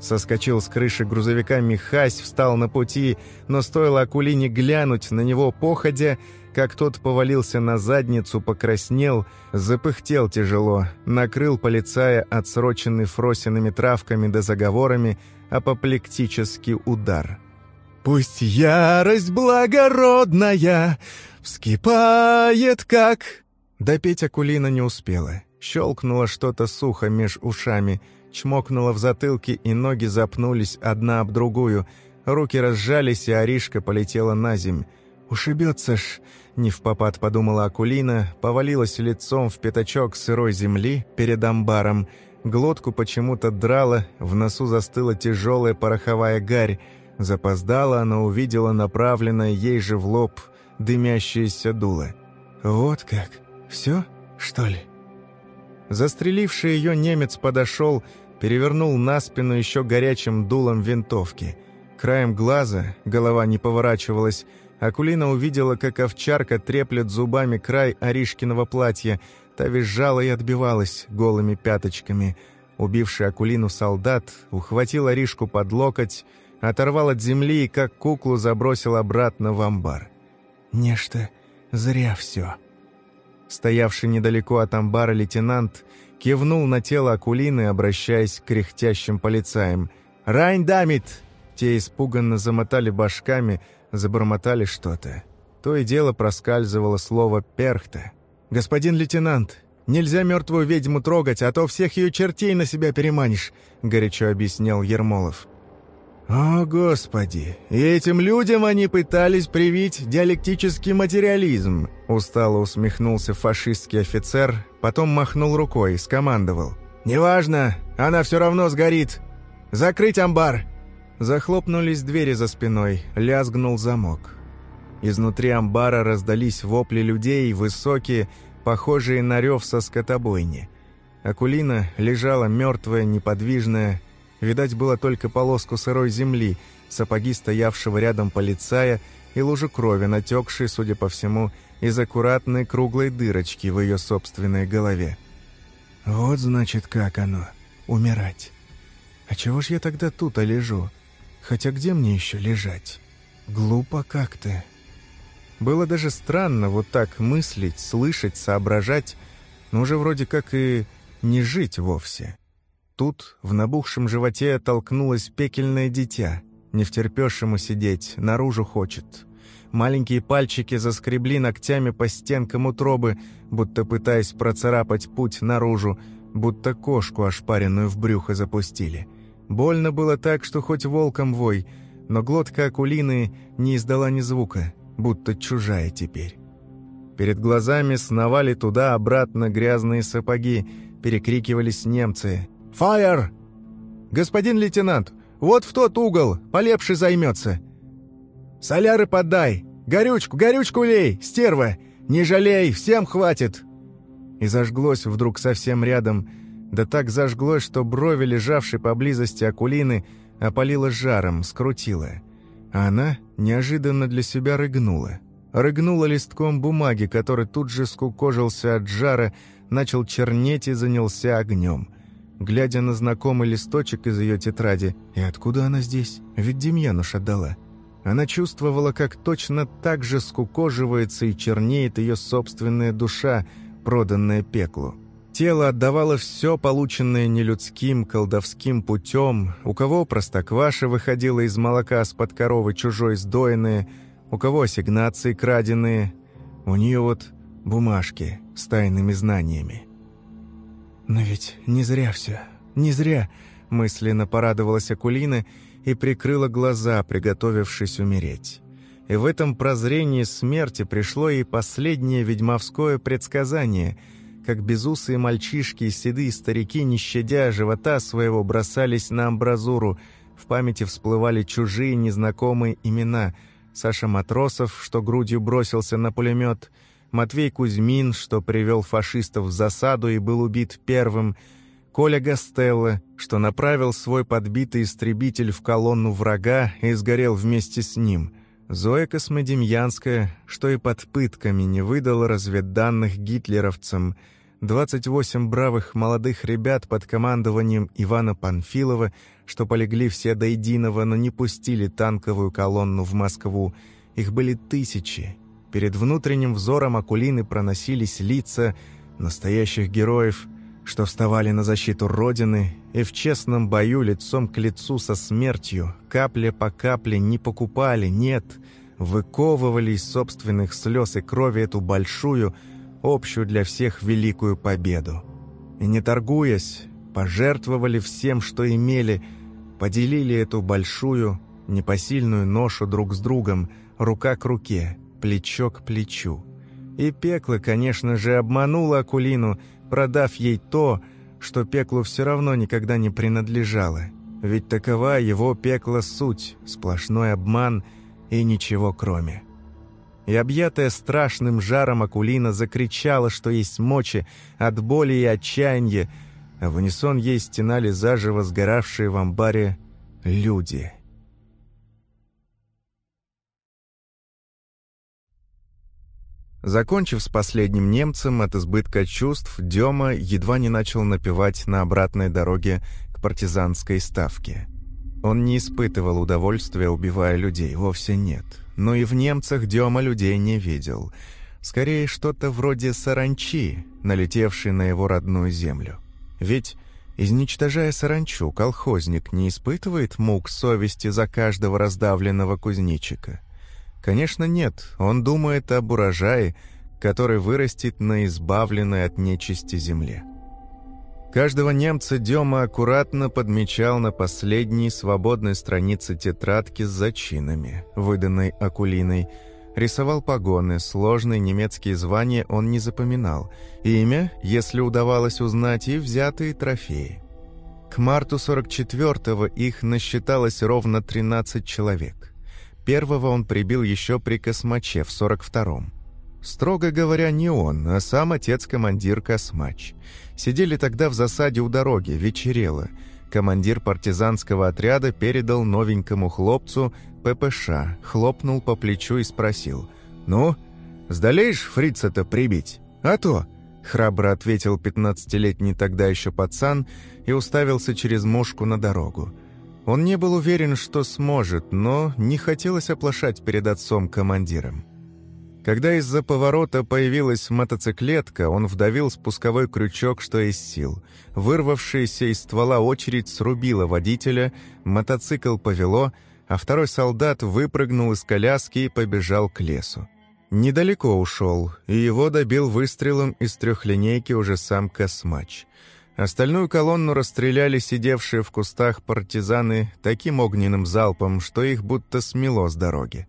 Соскочил с крыши грузовика Михась, встал на пути, но стоило Акулине глянуть на него походя, как тот повалился на задницу, покраснел, запыхтел тяжело, накрыл полицая отсроченный фросиными травками да заговорами апоплектический удар. «Пусть ярость благородная вскипает, как...» Допеть Акулина не успела. Щелкнуло что-то сухо меж ушами, чмокнуло в затылке, и ноги запнулись одна об другую. Руки разжались, и Аришка полетела на земь. «Ушибется ж!» — не в попад подумала Акулина, повалилась лицом в пятачок сырой земли перед амбаром. Глотку почему-то драла, в носу застыла тяжелая пороховая гарь. Запоздала она увидела направленное ей же в лоб дымящееся дуло. «Вот как? Все, что ли?» Застреливший ее немец подошел, перевернул на спину еще горячим дулом винтовки. Краем глаза, голова не поворачивалась, Акулина увидела, как овчарка треплет зубами край Аришкиного платья. Та визжала и отбивалась голыми пяточками. Убивший Акулину солдат ухватил Аришку под локоть, оторвал от земли и как куклу забросил обратно в амбар. «Нечто зря все». Стоявший недалеко от амбара лейтенант кивнул на тело Акулины, обращаясь к кряхтящим полицаям. «Райн дамит!» Те испуганно замотали башками – забормотали что-то. То и дело проскальзывало слово «перхта». «Господин лейтенант, нельзя мертвую ведьму трогать, а то всех ее чертей на себя переманишь», — горячо объяснял Ермолов. «О, Господи! И этим людям они пытались привить диалектический материализм!» Устало усмехнулся фашистский офицер, потом махнул рукой, и скомандовал. «Неважно, она все равно сгорит! Закрыть амбар!» Захлопнулись двери за спиной, лязгнул замок. Изнутри амбара раздались вопли людей, высокие, похожие на рев со скотобойни. Акулина лежала мертвая, неподвижная. Видать было только полоску сырой земли, сапоги стоявшего рядом полицая и лужу крови, натекшей, судя по всему, из аккуратной круглой дырочки в ее собственной голове. «Вот, значит, как оно — умирать. А чего ж я тогда тут, а лежу?» Хотя где мне еще лежать? Глупо как-то. Было даже странно вот так мыслить, слышать, соображать, но уже вроде как и не жить вовсе. Тут в набухшем животе толкнулось пекельное дитя. Не втерпёшь ему сидеть, наружу хочет. Маленькие пальчики заскребли ногтями по стенкам утробы, будто пытаясь процарапать путь наружу, будто кошку, ошпаренную в брюхо, запустили. Больно было так, что хоть волком вой, но глотка Акулины не издала ни звука, будто чужая теперь. Перед глазами сновали туда-обратно грязные сапоги, перекрикивались немцы. «Фаер!» «Господин лейтенант, вот в тот угол, полепший займется!» «Соляры подай! Горючку, горючку лей, стерва! Не жалей, всем хватит!» И зажглось вдруг совсем рядом, да так зажглось, что брови, лежавшей поблизости Акулины, опалило жаром, скрутило. А она неожиданно для себя рыгнула. Рыгнула листком бумаги, который тут же скукожился от жара, начал чернеть и занялся огнем. Глядя на знакомый листочек из ее тетради, и откуда она здесь? Ведь Демьянуш отдала. Она чувствовала, как точно так же скукоживается и чернеет ее собственная душа, проданная пеклу. Тело отдавало все, полученное нелюдским, колдовским путем, у кого простокваша выходила из молока с-под коровы чужой сдоенные, у кого ассигнации краденые, у нее вот бумажки с тайными знаниями. «Но ведь не зря все, не зря», — мысленно порадовалась Акулина и прикрыла глаза, приготовившись умереть. И в этом прозрении смерти пришло и последнее ведьмовское предсказание — как безусые мальчишки и седые старики, не щадя живота своего, бросались на амбразуру. В памяти всплывали чужие незнакомые имена. Саша Матросов, что грудью бросился на пулемет, Матвей Кузьмин, что привел фашистов в засаду и был убит первым, Коля Гастелло, что направил свой подбитый истребитель в колонну врага и сгорел вместе с ним — Зоя Космодемьянская, что и под пытками не выдала разведданных гитлеровцам, 28 бравых молодых ребят под командованием Ивана Панфилова, что полегли все до единого, но не пустили танковую колонну в Москву. Их были тысячи. Перед внутренним взором Акулины проносились лица настоящих героев, что вставали на защиту Родины и в честном бою лицом к лицу со смертью, капля по капле не покупали, нет, выковывали из собственных слез и крови эту большую, общую для всех великую победу. И не торгуясь, пожертвовали всем, что имели, поделили эту большую, непосильную ношу друг с другом, рука к руке, плечо к плечу. И пекло, конечно же, обмануло Акулину, продав ей то, что пеклу все равно никогда не принадлежало. Ведь такова его пекло суть, сплошной обман и ничего кроме и, объятая страшным жаром Акулина, закричала, что есть мочи от боли и отчаяния, а в унисон ей стенали заживо сгоравшие в амбаре люди. Закончив с последним немцем от избытка чувств, Дема едва не начал напевать на обратной дороге к партизанской ставке. Он не испытывал удовольствия, убивая людей, вовсе нет но и в немцах Дема людей не видел. Скорее, что-то вроде саранчи, налетевшей на его родную землю. Ведь, изничтожая саранчу, колхозник не испытывает мук совести за каждого раздавленного кузнечика. Конечно, нет, он думает об урожае, который вырастет на избавленной от нечисти земле. Каждого немца Дема аккуратно подмечал на последней свободной странице тетрадки с зачинами, выданной Акулиной. Рисовал погоны, сложные немецкие звания он не запоминал. Имя, если удавалось узнать, и взятые трофеи. К марту 44-го их насчиталось ровно 13 человек. Первого он прибил еще при Космаче в 42-м. Строго говоря, не он, а сам отец-командир Космач. Сидели тогда в засаде у дороги, вечерело. Командир партизанского отряда передал новенькому хлопцу ППШ, хлопнул по плечу и спросил. «Ну, сдалеешь фрица-то прибить?» «А то!» — храбро ответил пятнадцатилетний тогда еще пацан и уставился через мушку на дорогу. Он не был уверен, что сможет, но не хотелось оплошать перед отцом-командиром. Когда из-за поворота появилась мотоциклетка, он вдавил спусковой крючок, что из сил. Вырвавшаяся из ствола очередь срубила водителя, мотоцикл повело, а второй солдат выпрыгнул из коляски и побежал к лесу. Недалеко ушел, и его добил выстрелом из трехлинейки уже сам Космач. Остальную колонну расстреляли сидевшие в кустах партизаны таким огненным залпом, что их будто смело с дороги.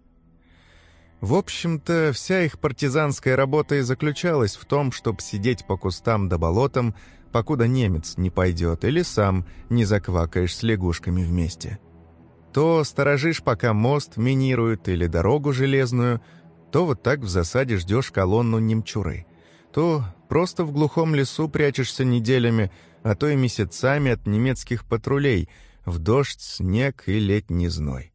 В общем-то, вся их партизанская работа и заключалась в том, чтобы сидеть по кустам да болотам, покуда немец не пойдет, или сам не заквакаешь с лягушками вместе. То сторожишь, пока мост минируют или дорогу железную, то вот так в засаде ждешь колонну немчуры, то просто в глухом лесу прячешься неделями, а то и месяцами от немецких патрулей, в дождь, снег и летний зной.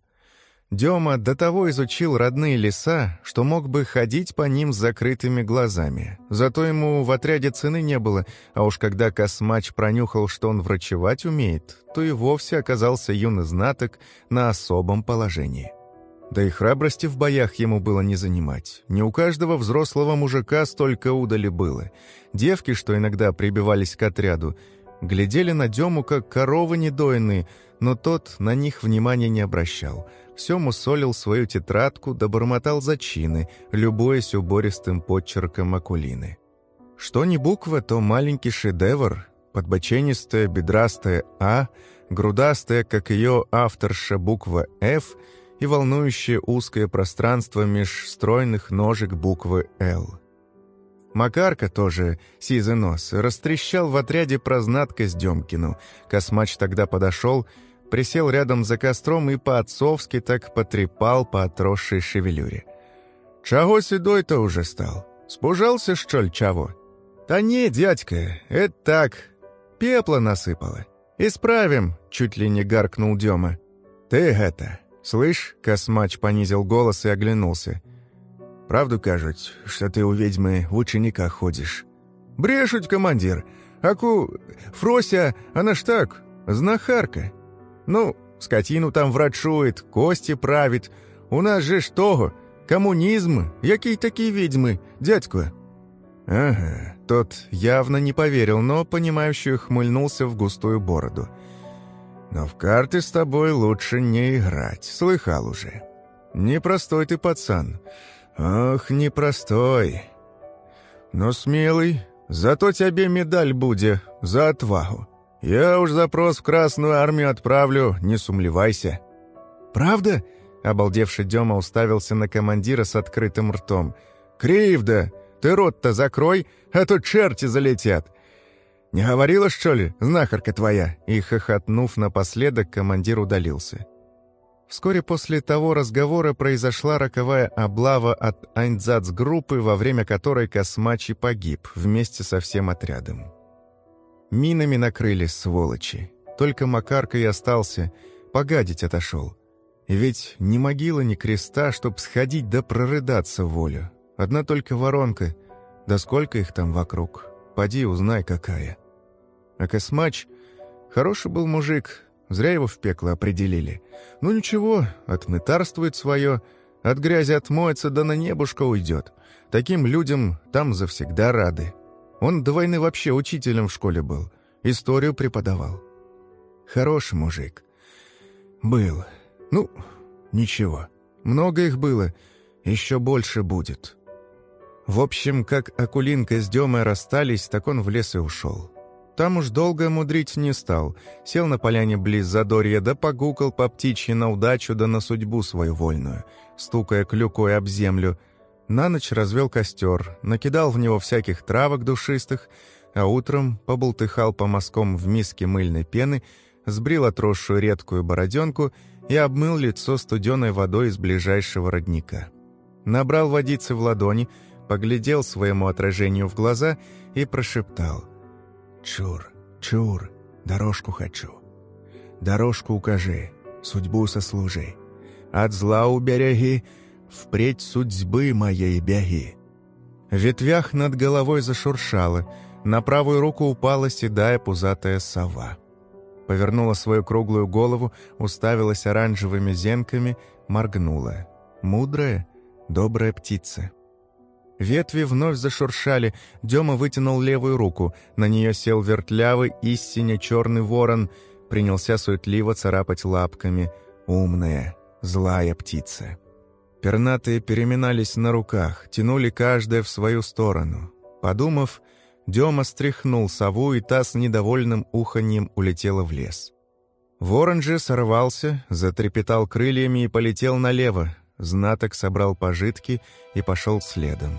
Дема до того изучил родные леса, что мог бы ходить по ним с закрытыми глазами. Зато ему в отряде цены не было, а уж когда Космач пронюхал, что он врачевать умеет, то и вовсе оказался юный знаток на особом положении. Да и храбрости в боях ему было не занимать. Не у каждого взрослого мужика столько удали было. Девки, что иногда прибивались к отряду, глядели на Дему, как коровы недоенные, но тот на них внимания не обращал — все мусолил свою тетрадку, добормотал зачины, любуясь убористым подчерком Акулины. Что не буква, то маленький шедевр, подбоченистая бедрастая «А», грудастая, как ее авторша, буква «Ф» и волнующее узкое пространство меж стройных ножек буквы «Л». Макарка тоже, сизый нос, растрещал в отряде про знатность Демкину. Космач тогда подошел присел рядом за костром и по-отцовски так потрепал по отросшей шевелюре. «Чего седой-то уже стал? Спужался, что ли, чего?» «Да не, дядька, это так. Пепла насыпало. Исправим», — чуть ли не гаркнул Дема. «Ты это, слышь?» — Космач понизил голос и оглянулся. «Правду кажут, что ты у ведьмы в учениках ходишь?» «Брешуть, командир. Аку... Фрося, она ж так, знахарка. Ну, скотину там врачует, кости правит. У нас же что? Коммунизм? Який такие ведьмы, дядько?» «Ага». Тот явно не поверил, но понимающий хмыльнулся в густую бороду. «Но в карты с тобой лучше не играть, слыхал уже. Непростой ты пацан. Ох, непростой. Но смелый, зато тебе медаль будет за отвагу. «Я уж запрос в Красную Армию отправлю, не сумлевайся». «Правда?» — обалдевший Дема уставился на командира с открытым ртом. «Кривда! Ты рот-то закрой, а то черти залетят!» «Не говорила, что ли, знахарка твоя?» И, хохотнув напоследок, командир удалился. Вскоре после того разговора произошла роковая облава от Айнзац-группы, во время которой Космачи погиб вместе со всем отрядом. Минами накрыли, сволочи. Только Макарка и остался, погадить отошел. Ведь ни могила, ни креста, чтоб сходить да прорыдаться волю. Одна только воронка. Да сколько их там вокруг? Поди, узнай, какая. А Космач... Хороший был мужик, зря его в пекло определили. Ну ничего, отмытарствует свое, от грязи отмоется, да на небушка уйдет. Таким людям там завсегда рады. Он до войны вообще учителем в школе был. Историю преподавал. Хороший мужик. Был. Ну, ничего. Много их было. Еще больше будет. В общем, как Акулинка с Демой расстались, так он в лес и ушел. Там уж долго мудрить не стал. Сел на поляне близ Задорья, да погукал по птичьи на удачу да на судьбу свою вольную, стукая клюкой об землю — на ночь развел костер, накидал в него всяких травок душистых, а утром поболтыхал по мазкам в миске мыльной пены, сбрил отросшую редкую бороденку и обмыл лицо студеной водой из ближайшего родника. Набрал водицы в ладони, поглядел своему отражению в глаза и прошептал. «Чур, чур, дорожку хочу. Дорожку укажи, судьбу сослужи. От зла убереги, впредь судьбы моей бяги». В ветвях над головой зашуршало, на правую руку упала седая пузатая сова. Повернула свою круглую голову, уставилась оранжевыми зенками, моргнула. Мудрая, добрая птица. Ветви вновь зашуршали, Дема вытянул левую руку, на нее сел вертлявый, истинно черный ворон, принялся суетливо царапать лапками. Умная, злая птица. Пернатые переминались на руках, тянули каждая в свою сторону. Подумав, Дема стряхнул сову, и та с недовольным уханьем улетела в лес. Ворон же сорвался, затрепетал крыльями и полетел налево. Знаток собрал пожитки и пошел следом.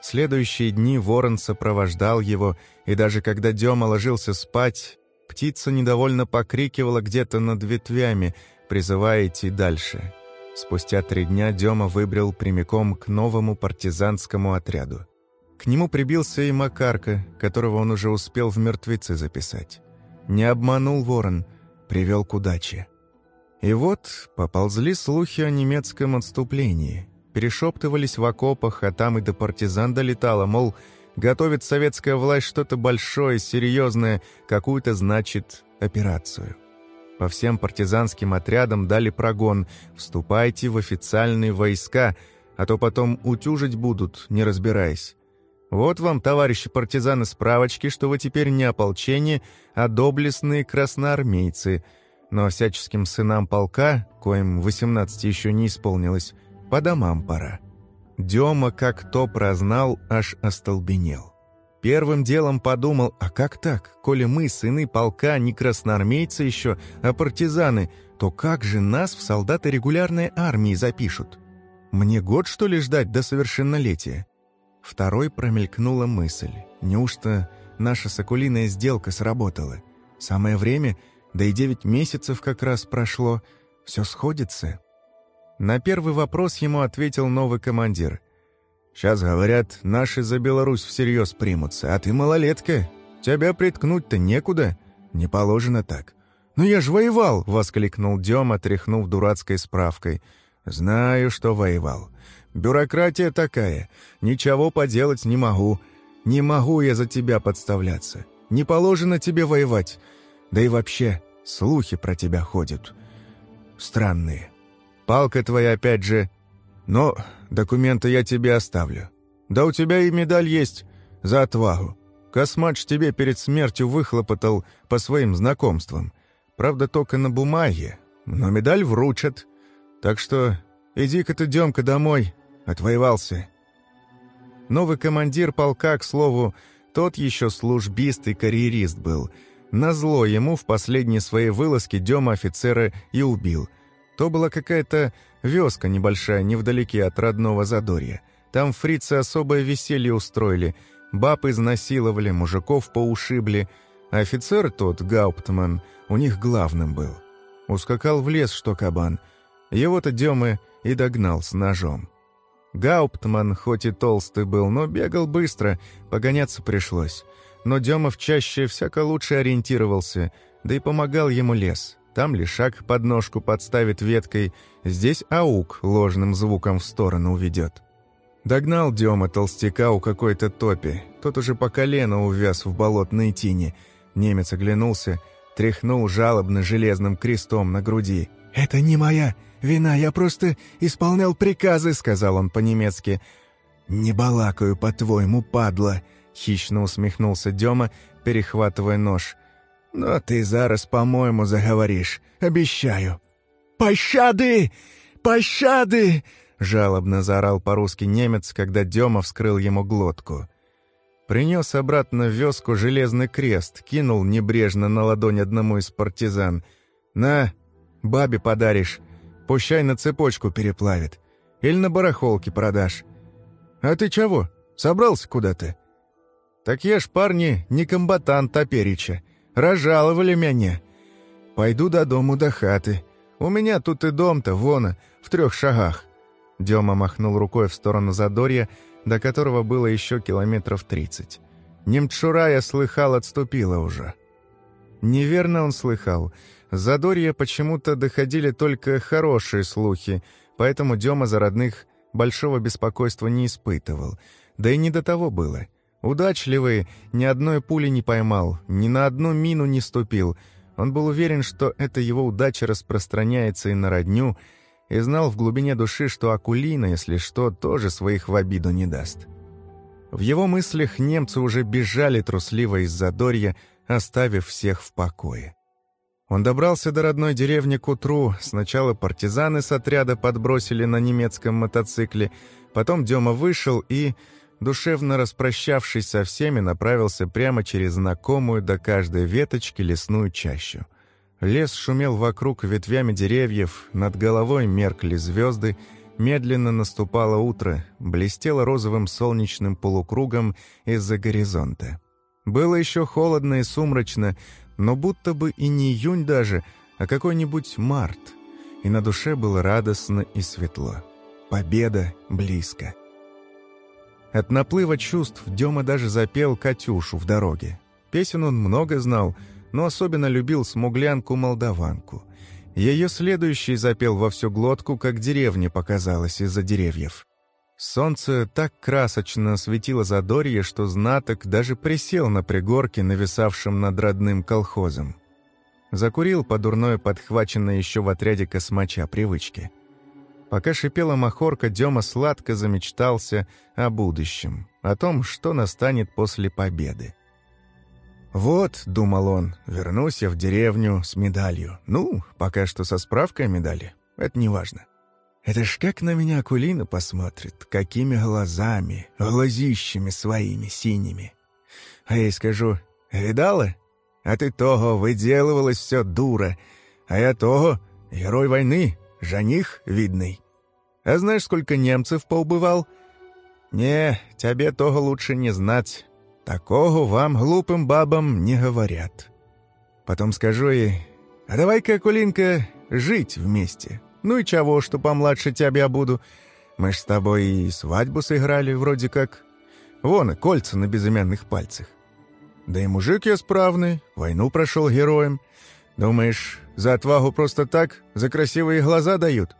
Следующие дни ворон сопровождал его, и даже когда Дема ложился спать, птица недовольно покрикивала где-то над ветвями, призывая идти дальше. Спустя три дня Дема выбрел прямиком к новому партизанскому отряду. К нему прибился и Макарка, которого он уже успел в мертвецы записать. Не обманул ворон, привел к удаче. И вот поползли слухи о немецком отступлении. Перешептывались в окопах, а там и до партизан долетало, мол, готовит советская власть что-то большое, серьезное, какую-то, значит, операцию. По всем партизанским отрядам дали прогон «Вступайте в официальные войска», а то потом утюжить будут, не разбираясь. Вот вам, товарищи партизаны, справочки, что вы теперь не ополчение, а доблестные красноармейцы. Но всяческим сынам полка, коим 18 еще не исполнилось, по домам пора. Дема, как то прознал, аж остолбенел. Первым делом подумал, а как так, коли мы, сыны полка, не красноармейцы еще, а партизаны, то как же нас в солдаты регулярной армии запишут? Мне год, что ли, ждать до совершеннолетия? Второй промелькнула мысль. Неужто наша сокулиная сделка сработала? Самое время, да и девять месяцев как раз прошло. Все сходится. На первый вопрос ему ответил новый командир. «Сейчас, говорят, наши за Беларусь всерьез примутся, а ты малолетка. Тебя приткнуть-то некуда. Не положено так». «Ну я ж воевал!» — воскликнул Дема, тряхнув дурацкой справкой. «Знаю, что воевал. Бюрократия такая. Ничего поделать не могу. Не могу я за тебя подставляться. Не положено тебе воевать. Да и вообще, слухи про тебя ходят. Странные. Палка твоя опять же... Но документы я тебе оставлю. Да у тебя и медаль есть за отвагу. Космач тебе перед смертью выхлопотал по своим знакомствам. Правда, только на бумаге, но медаль вручат. Так что иди-ка ты, Демка, домой, Отвоевался. Новый командир полка, к слову, тот еще службист и карьерист был. Назло ему в последней своей вылазке Дема офицера и убил. То была какая-то вёска небольшая, невдалеке от родного Задорья. Там фрицы особое веселье устроили, баб изнасиловали, мужиков поушибли. А офицер тот, Гауптман, у них главным был. Ускакал в лес, что кабан. Его-то Демы и догнал с ножом. Гауптман хоть и толстый был, но бегал быстро, погоняться пришлось. Но Демов чаще всяко лучше ориентировался, да и помогал ему лес. Там лишак подножку подставит веткой, здесь аук ложным звуком в сторону уведет. Догнал Дема толстяка у какой-то топи. Тот уже по колено увяз в болотной тине. Немец оглянулся, тряхнул жалобно железным крестом на груди. «Это не моя вина, я просто исполнял приказы», — сказал он по-немецки. «Не балакаю, по-твоему, падла», — хищно усмехнулся Дема, перехватывая нож. «Но ты зараз, по-моему, заговоришь, обещаю». «Пощады! Пощады!» — жалобно заорал по-русски немец, когда Дема вскрыл ему глотку. Принес обратно в вёску железный крест, кинул небрежно на ладонь одному из партизан. «На, бабе подаришь, Пущай на цепочку переплавит. Или на барахолке продашь. А ты чего? Собрался куда-то? Так я ж, парни, не комбатант топереча. Разжаловали меня. Пойду до дому до хаты. У меня тут и дом-то, вон, в трех шагах. Дема махнул рукой в сторону Задорья, до которого было еще километров тридцать. Немчура, я слыхал, отступила уже. Неверно он слыхал — Задорье почему-то доходили только хорошие слухи, поэтому Дема за родных большого беспокойства не испытывал. Да и не до того было. Удачливый ни одной пули не поймал, ни на одну мину не ступил. Он был уверен, что эта его удача распространяется и на родню, и знал в глубине души, что Акулина, если что, тоже своих в обиду не даст. В его мыслях немцы уже бежали трусливо из Задорья, оставив всех в покое. Он добрался до родной деревни к утру. Сначала партизаны с отряда подбросили на немецком мотоцикле, потом Дема вышел и, душевно распрощавшись со всеми, направился прямо через знакомую до каждой веточки лесную чащу. Лес шумел вокруг ветвями деревьев, над головой меркли звезды, медленно наступало утро, блестело розовым солнечным полукругом из-за горизонта. Было еще холодно и сумрачно, но будто бы и не июнь даже, а какой-нибудь март. И на душе было радостно и светло. Победа близко. От наплыва чувств Дема даже запел «Катюшу» в дороге. Песен он много знал, но особенно любил смуглянку-молдаванку. Ее следующий запел во всю глотку, как деревня показалась из-за деревьев. Солнце так красочно светило задорье, что знаток даже присел на пригорке, нависавшем над родным колхозом. Закурил по дурной подхваченной еще в отряде космача привычки. Пока шипела махорка, Дема сладко замечтался о будущем, о том, что настанет после победы. «Вот», — думал он, — «вернусь я в деревню с медалью. Ну, пока что со справкой о медали. Это не важно. Это ж как на меня Акулина посмотрит, какими глазами, глазищами своими синими. А я ей скажу, видала? А ты того, выделывалась все дура, а я того, герой войны, жених видный. А знаешь, сколько немцев поубывал? Не, тебе того лучше не знать. Такого вам, глупым бабам, не говорят. Потом скажу ей, а давай-ка, Акулинка, жить вместе. Ну и чего, что помладше тебя буду. Мы ж с тобой и свадьбу сыграли вроде как. Вон и кольца на безымянных пальцах. Да и мужик я справный, войну прошел героем. Думаешь, за отвагу просто так, за красивые глаза дают?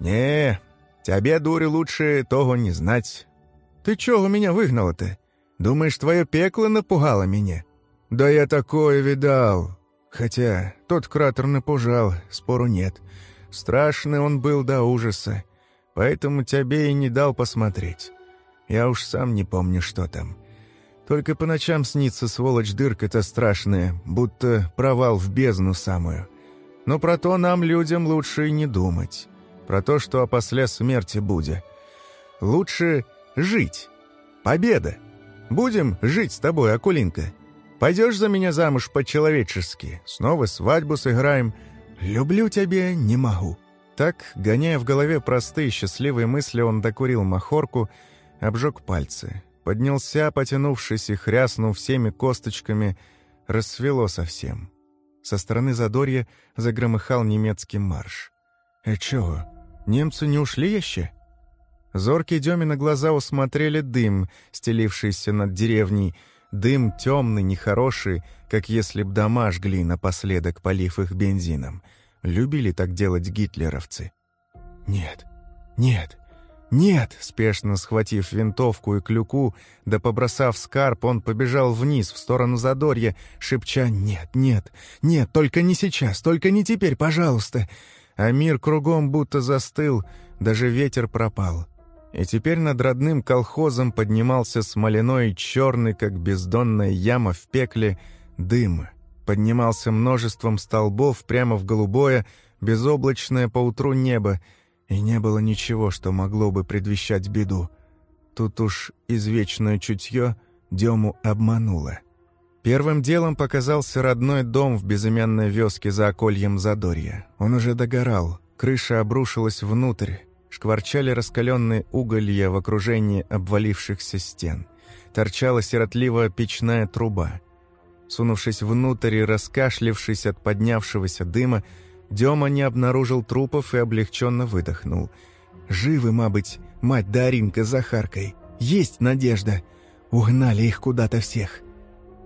Не, тебе, дури, лучше того не знать. Ты чего меня выгнала-то? Думаешь, твое пекло напугало меня? Да я такое видал. Хотя тот кратер напужал, спору нет. Страшный он был до ужаса, поэтому тебе и не дал посмотреть. Я уж сам не помню, что там. Только по ночам снится сволочь дырка-то страшная, будто провал в бездну самую. Но про то нам, людям, лучше и не думать. Про то, что опосля смерти будет. Лучше жить. Победа. Будем жить с тобой, Акулинка. Пойдешь за меня замуж по-человечески. Снова свадьбу сыграем. Люблю тебя, не могу». Так, гоняя в голове простые счастливые мысли, он докурил махорку, обжег пальцы. Поднялся, потянувшись и хряснув всеми косточками, рассвело совсем. Со стороны Задорья загромыхал немецкий марш. «Э, чего, немцы не ушли еще?» Зоркие Демина глаза усмотрели дым, стелившийся над деревней, дым темный, нехороший, как если б дома жгли напоследок, полив их бензином. Любили так делать гитлеровцы. «Нет, нет, «Нет!» — спешно схватив винтовку и клюку, да побросав скарб, он побежал вниз, в сторону Задорья, шепча «Нет, нет, нет, только не сейчас, только не теперь, пожалуйста!» А мир кругом будто застыл, даже ветер пропал. И теперь над родным колхозом поднимался смоляной черный, как бездонная яма в пекле, дым. Поднимался множеством столбов прямо в голубое, безоблачное поутру небо, и не было ничего, что могло бы предвещать беду. Тут уж извечное чутье Дему обмануло. Первым делом показался родной дом в безымянной вёске за окольем Задорья. Он уже догорал, крыша обрушилась внутрь, шкварчали раскаленные уголья в окружении обвалившихся стен. Торчала сиротливая печная труба. Сунувшись внутрь и раскашлившись от поднявшегося дыма, Дема не обнаружил трупов и облегченно выдохнул. «Живы, мабыть, мать Даринка с Захаркой. Есть надежда. Угнали их куда-то всех».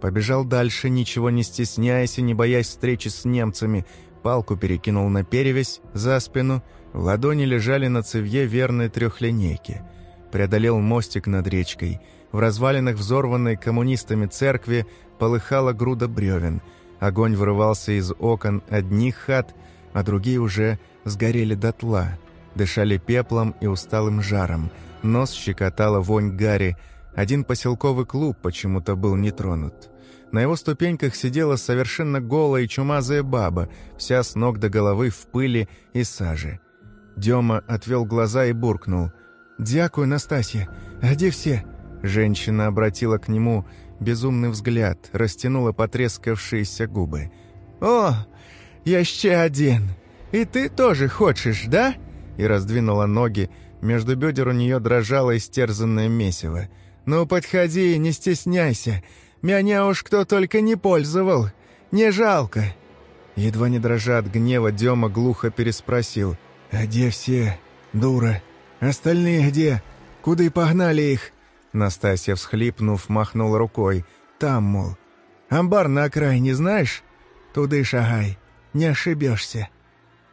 Побежал дальше, ничего не стесняясь и не боясь встречи с немцами. Палку перекинул на перевязь, за спину. В ладони лежали на цевье верные трехлинейки. Преодолел мостик над речкой. В развалинах взорванной коммунистами церкви полыхала груда бревен. Огонь вырывался из окон одних хат – а другие уже сгорели дотла, дышали пеплом и усталым жаром, нос щекотала вонь гари, один поселковый клуб почему-то был не тронут. На его ступеньках сидела совершенно голая и чумазая баба, вся с ног до головы в пыли и саже. Дема отвел глаза и буркнул. «Дякую, Настасья. А где все?» Женщина обратила к нему безумный взгляд, растянула потрескавшиеся губы. «О, еще один! И ты тоже хочешь, да?» И раздвинула ноги, между бедер у нее дрожало истерзанное месиво. «Ну, подходи, не стесняйся. Меня уж кто только не пользовал. Не жалко». Едва не дрожа от гнева, Дема глухо переспросил. «А где все, дура? Остальные где? Куда и погнали их?» Настасья, всхлипнув, махнула рукой. «Там, мол. Амбар на окраине знаешь? Туды шагай, не ошибешься».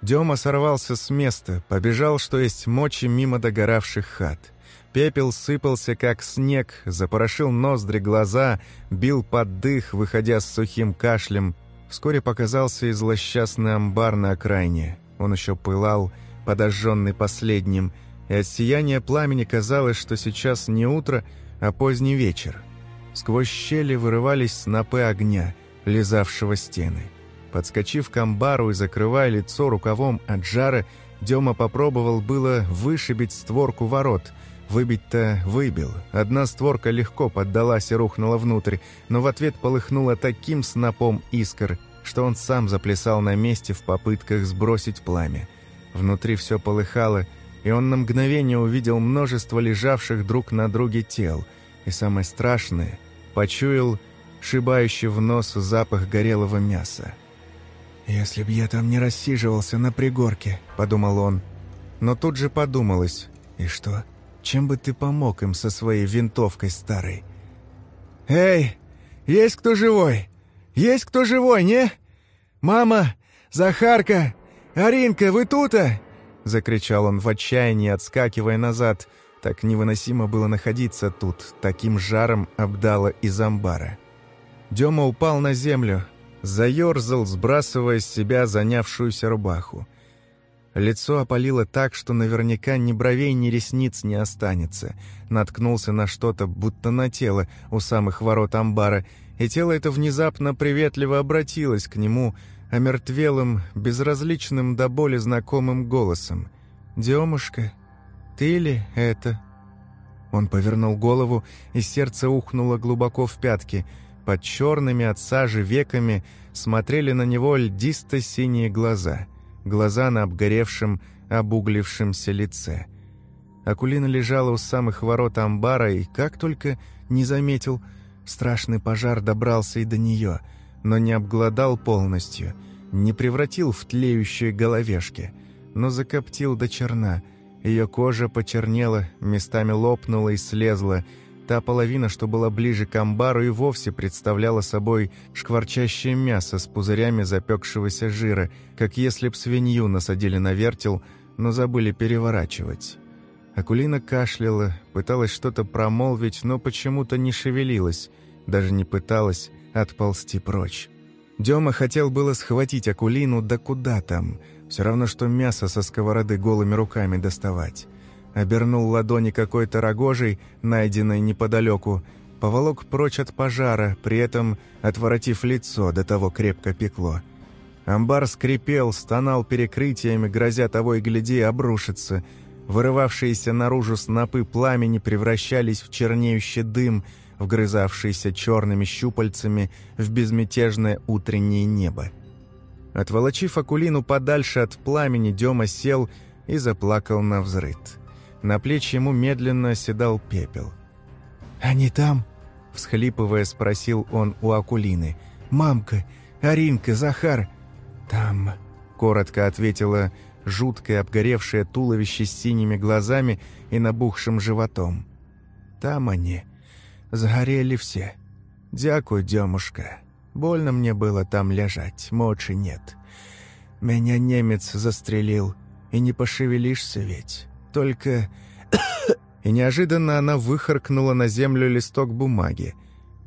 Дема сорвался с места, побежал, что есть мочи, мимо догоравших хат. Пепел сыпался, как снег, запорошил ноздри глаза, бил под дых, выходя с сухим кашлем. Вскоре показался и злосчастный амбар на окраине. Он еще пылал, подожженный последним, и от сияния пламени казалось, что сейчас не утро, а поздний вечер. Сквозь щели вырывались снопы огня, лизавшего стены. Подскочив к амбару и закрывая лицо рукавом от жара, Дема попробовал было вышибить створку ворот. Выбить-то выбил. Одна створка легко поддалась и рухнула внутрь, но в ответ полыхнула таким снопом искр, что он сам заплясал на месте в попытках сбросить пламя. Внутри все полыхало, и он на мгновение увидел множество лежавших друг на друге тел. И самое страшное, почуял шибающий в нос запах горелого мяса. «Если б я там не рассиживался на пригорке», — подумал он. Но тут же подумалось, и что, чем бы ты помог им со своей винтовкой старой? «Эй, есть кто живой? Есть кто живой, не? Мама, Захарка, Аринка, вы тута?» Закричал он в отчаянии, отскакивая назад. Так невыносимо было находиться тут, таким жаром обдало из амбара. Дема упал на землю, заерзал, сбрасывая с себя занявшуюся рубаху. Лицо опалило так, что наверняка ни бровей, ни ресниц не останется. Наткнулся на что-то, будто на тело у самых ворот амбара, и тело это внезапно приветливо обратилось к нему, омертвелым, безразличным до боли знакомым голосом. «Демушка, ты ли это?» Он повернул голову, и сердце ухнуло глубоко в пятки — под черными от сажи веками смотрели на него льдисто-синие глаза, глаза на обгоревшем, обуглившемся лице. Акулина лежала у самых ворот амбара, и как только не заметил, страшный пожар добрался и до нее, но не обглодал полностью, не превратил в тлеющие головешки, но закоптил до черна. Ее кожа почернела, местами лопнула и слезла, Та половина, что была ближе к амбару, и вовсе представляла собой шкварчащее мясо с пузырями запекшегося жира, как если б свинью насадили на вертел, но забыли переворачивать. Акулина кашляла, пыталась что-то промолвить, но почему-то не шевелилась, даже не пыталась отползти прочь. Дема хотел было схватить Акулину, да куда там, все равно, что мясо со сковороды голыми руками доставать обернул ладони какой-то рогожей, найденной неподалеку, поволок прочь от пожара, при этом отворотив лицо, до того крепко пекло. Амбар скрипел, стонал перекрытиями, грозя того и гляди обрушиться. Вырывавшиеся наружу снопы пламени превращались в чернеющий дым, вгрызавшийся черными щупальцами в безмятежное утреннее небо. Отволочив Акулину подальше от пламени, Дема сел и заплакал на взрыд. На плечи ему медленно оседал пепел. «Они там?» — всхлипывая, спросил он у Акулины. «Мамка, Аринка, Захар?» «Там», — коротко ответила жуткое обгоревшее туловище с синими глазами и набухшим животом. «Там они. Сгорели все. Дякую, Демушка. Больно мне было там лежать, мочи нет. Меня немец застрелил, и не пошевелишься ведь. Только...» *coughs* И неожиданно она выхаркнула на землю листок бумаги.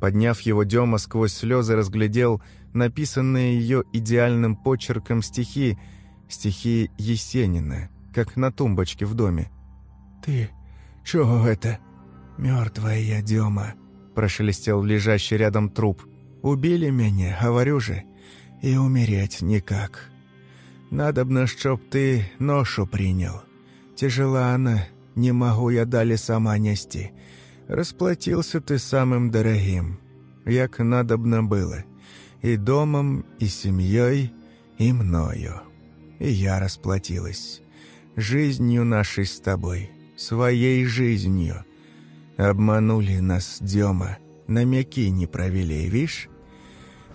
Подняв его, Дема сквозь слезы разглядел написанные ее идеальным почерком стихи, стихи Есенина, как на тумбочке в доме. «Ты чего это? Мертвая я, Дема», — прошелестел лежащий рядом труп. Убили мяне, говорю же, и умереть никак. Надобно, чтоб ты ношу принял. Тяжела она, не могу я дали сама нести. Расплатился ты самым дорогим, як надобно было. И домом, и семьей, и мною. И я расплатилась. Жизнью нашей с тобой, своей жизнью. Обманули нас, Дема, на мяки не провели, вишь?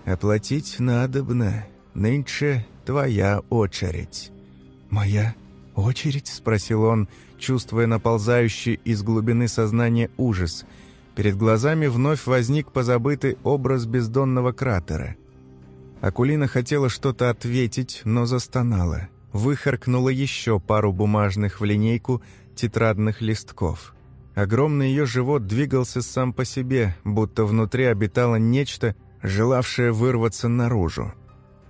Оплатить надобно, нынче твоя очередь». «Моя очередь?» — спросил он, чувствуя наползающий из глубины сознания ужас. Перед глазами вновь возник позабытый образ бездонного кратера. Акулина хотела что-то ответить, но застонала. Выхаркнула еще пару бумажных в линейку тетрадных листков. Огромный ее живот двигался сам по себе, будто внутри обитало нечто, желавшее вырваться наружу.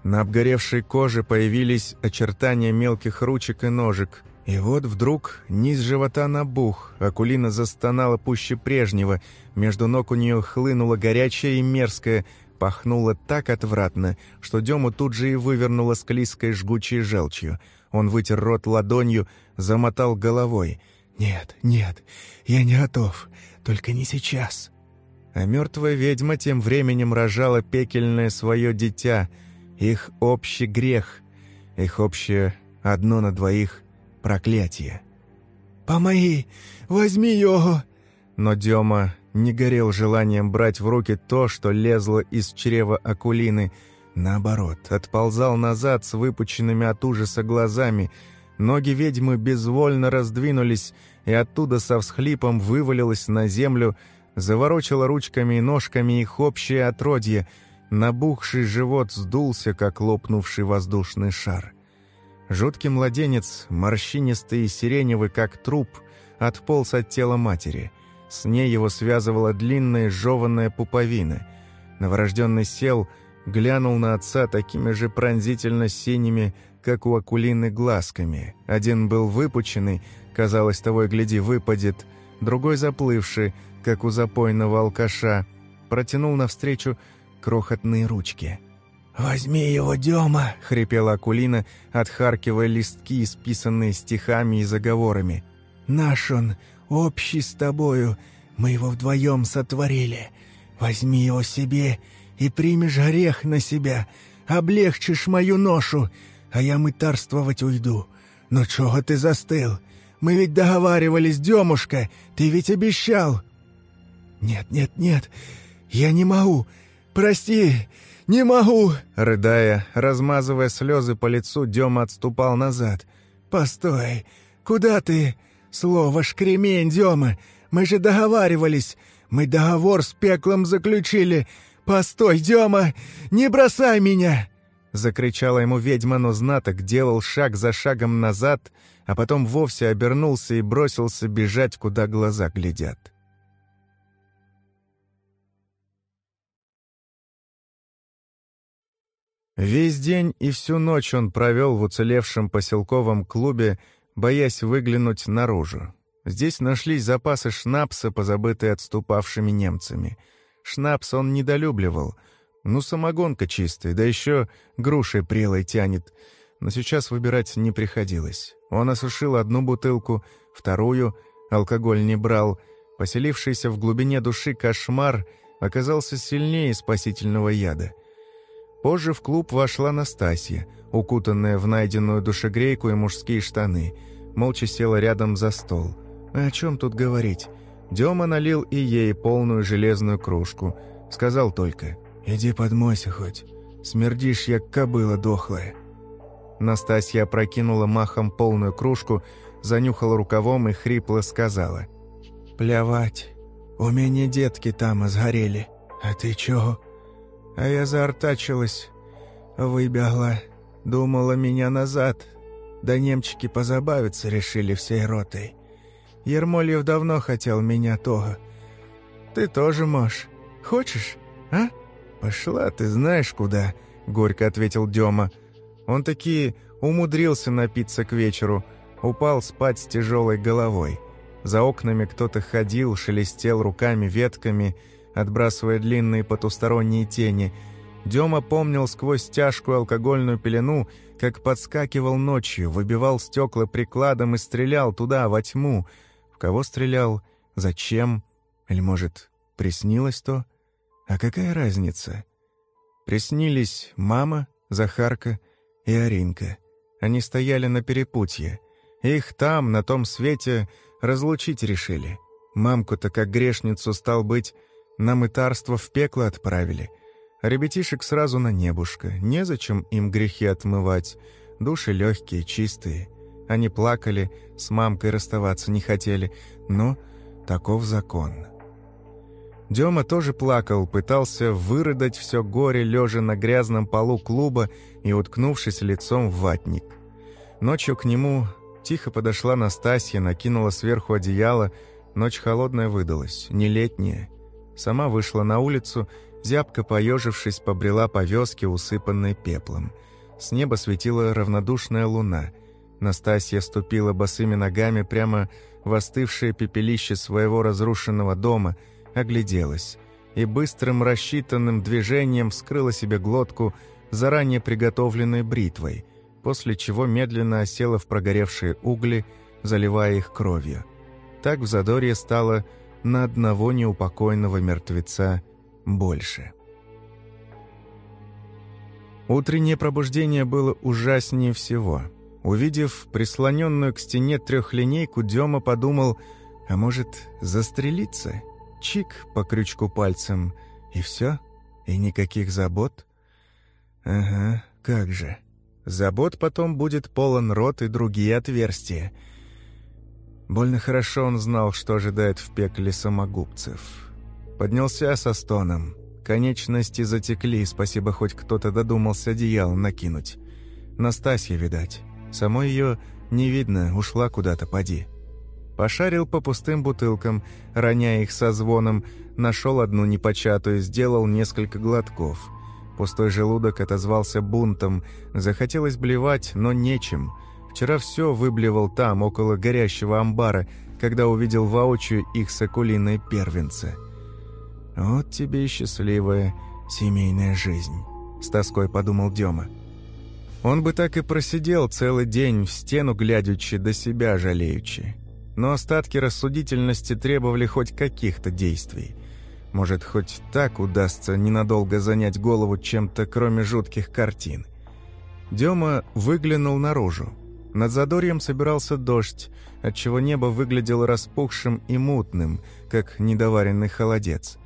На обгоревшей коже появились очертания мелких ручек и ножек. И вот вдруг низ живота набух, Акулина застонала пуще прежнего, между ног у нее хлынуло горячее и мерзкое, пахнуло так отвратно, что Дему тут же и вывернуло склизкой жгучей желчью. Он вытер рот ладонью, замотал головой. «Нет, нет, я не готов, только не сейчас». А мертвая ведьма тем временем рожала пекельное свое дитя — их общий грех, их общее одно на двоих проклятие. «Помоги! Возьми его!» Но Дема не горел желанием брать в руки то, что лезло из чрева Акулины. Наоборот, отползал назад с выпученными от ужаса глазами. Ноги ведьмы безвольно раздвинулись, и оттуда со всхлипом вывалилось на землю, заворочило ручками и ножками их общее отродье — Набухший живот сдулся, как лопнувший воздушный шар. Жуткий младенец, морщинистый и сиреневый, как труп, отполз от тела матери. С ней его связывала длинная жеванная пуповина. Новорожденный сел, глянул на отца такими же пронзительно синими, как у акулины, глазками. Один был выпученный, казалось, того и гляди, выпадет, другой заплывший, как у запойного алкаша, протянул навстречу крохотные ручки. «Возьми его, Дема!» — хрипела Акулина, отхаркивая листки, исписанные стихами и заговорами. «Наш он, общий с тобою, мы его вдвоем сотворили. Возьми его себе и примешь грех на себя, облегчишь мою ношу, а я мытарствовать уйду. Но чего ты застыл? Мы ведь договаривались, Демушка, ты ведь обещал!» «Нет, нет, нет, я не могу, «Прости, не могу!» Рыдая, размазывая слезы по лицу, Дема отступал назад. «Постой! Куда ты? Слово шкремень, Дема! Мы же договаривались! Мы договор с пеклом заключили! Постой, Дема! Не бросай меня!» Закричала ему ведьма, но знаток делал шаг за шагом назад, а потом вовсе обернулся и бросился бежать, куда глаза глядят. Весь день и всю ночь он провел в уцелевшем поселковом клубе, боясь выглянуть наружу. Здесь нашлись запасы шнапса, позабытые отступавшими немцами. Шнапс он недолюбливал. Ну, самогонка чистая, да еще грушей прелой тянет. Но сейчас выбирать не приходилось. Он осушил одну бутылку, вторую, алкоголь не брал. Поселившийся в глубине души кошмар оказался сильнее спасительного яда — Позже в клуб вошла Настасья, укутанная в найденную душегрейку и мужские штаны. Молча села рядом за стол. «О чем тут говорить?» Дема налил и ей полную железную кружку. Сказал только «Иди подмойся хоть. Смердишь, як кобыла дохлая». Настасья опрокинула махом полную кружку, занюхала рукавом и хрипло сказала «Плевать. У меня детки там сгорели. А ты чего?» А я заортачилась, выбегла, думала меня назад. Да немчики позабавиться решили всей ротой. Ермольев давно хотел меня того. Ты тоже можешь. Хочешь, а? Пошла ты знаешь куда, горько ответил Дема. Он таки умудрился напиться к вечеру, упал спать с тяжелой головой. За окнами кто-то ходил, шелестел руками ветками, отбрасывая длинные потусторонние тени. Дема помнил сквозь тяжкую алкогольную пелену, как подскакивал ночью, выбивал стекла прикладом и стрелял туда, во тьму. В кого стрелял? Зачем? Или, может, приснилось то? А какая разница? Приснились мама, Захарка и Аринка. Они стояли на перепутье. Их там, на том свете, разлучить решили. Мамку-то, как грешницу, стал быть, на мытарство в пекло отправили. А ребятишек сразу на небушка. Незачем им грехи отмывать. Души легкие, чистые. Они плакали, с мамкой расставаться не хотели. Но таков закон. Дема тоже плакал, пытался вырыдать все горе, лежа на грязном полу клуба и уткнувшись лицом в ватник. Ночью к нему тихо подошла Настасья, накинула сверху одеяло. Ночь холодная выдалась, не летняя. Сама вышла на улицу, зябко поежившись, побрела по вёске, усыпанной пеплом. С неба светила равнодушная луна. Настасья ступила босыми ногами прямо в остывшее пепелище своего разрушенного дома — огляделась и быстрым рассчитанным движением вскрыла себе глотку заранее приготовленной бритвой, после чего медленно осела в прогоревшие угли, заливая их кровью. Так в задорье стало на одного неупокойного мертвеца больше. Утреннее пробуждение было ужаснее всего. Увидев прислоненную к стене трехлинейку, Дема подумал, а может, застрелиться? Чик по крючку пальцем, и все? И никаких забот? Ага, как же. Забот потом будет полон рот и другие отверстия. Больно хорошо он знал, что ожидает в пекле самогубцев. Поднялся со стоном. Конечности затекли, спасибо, хоть кто-то додумался одеяло накинуть. Настасья, видать. Самой ее не видно, ушла куда-то, поди. Пошарил по пустым бутылкам, роняя их со звоном, нашел одну непочатую, сделал несколько глотков. Пустой желудок отозвался бунтом, захотелось блевать, но нечем. Вчера все выблевал там, около горящего амбара, когда увидел воочию их сокулиные первенцы. «Вот тебе и счастливая семейная жизнь», — с тоской подумал Дема. Он бы так и просидел целый день в стену глядячи, до себя жалеючи но остатки рассудительности требовали хоть каких-то действий. Может, хоть так удастся ненадолго занять голову чем-то, кроме жутких картин. Дема выглянул наружу. Над задорьем собирался дождь, отчего небо выглядело распухшим и мутным, как недоваренный холодец.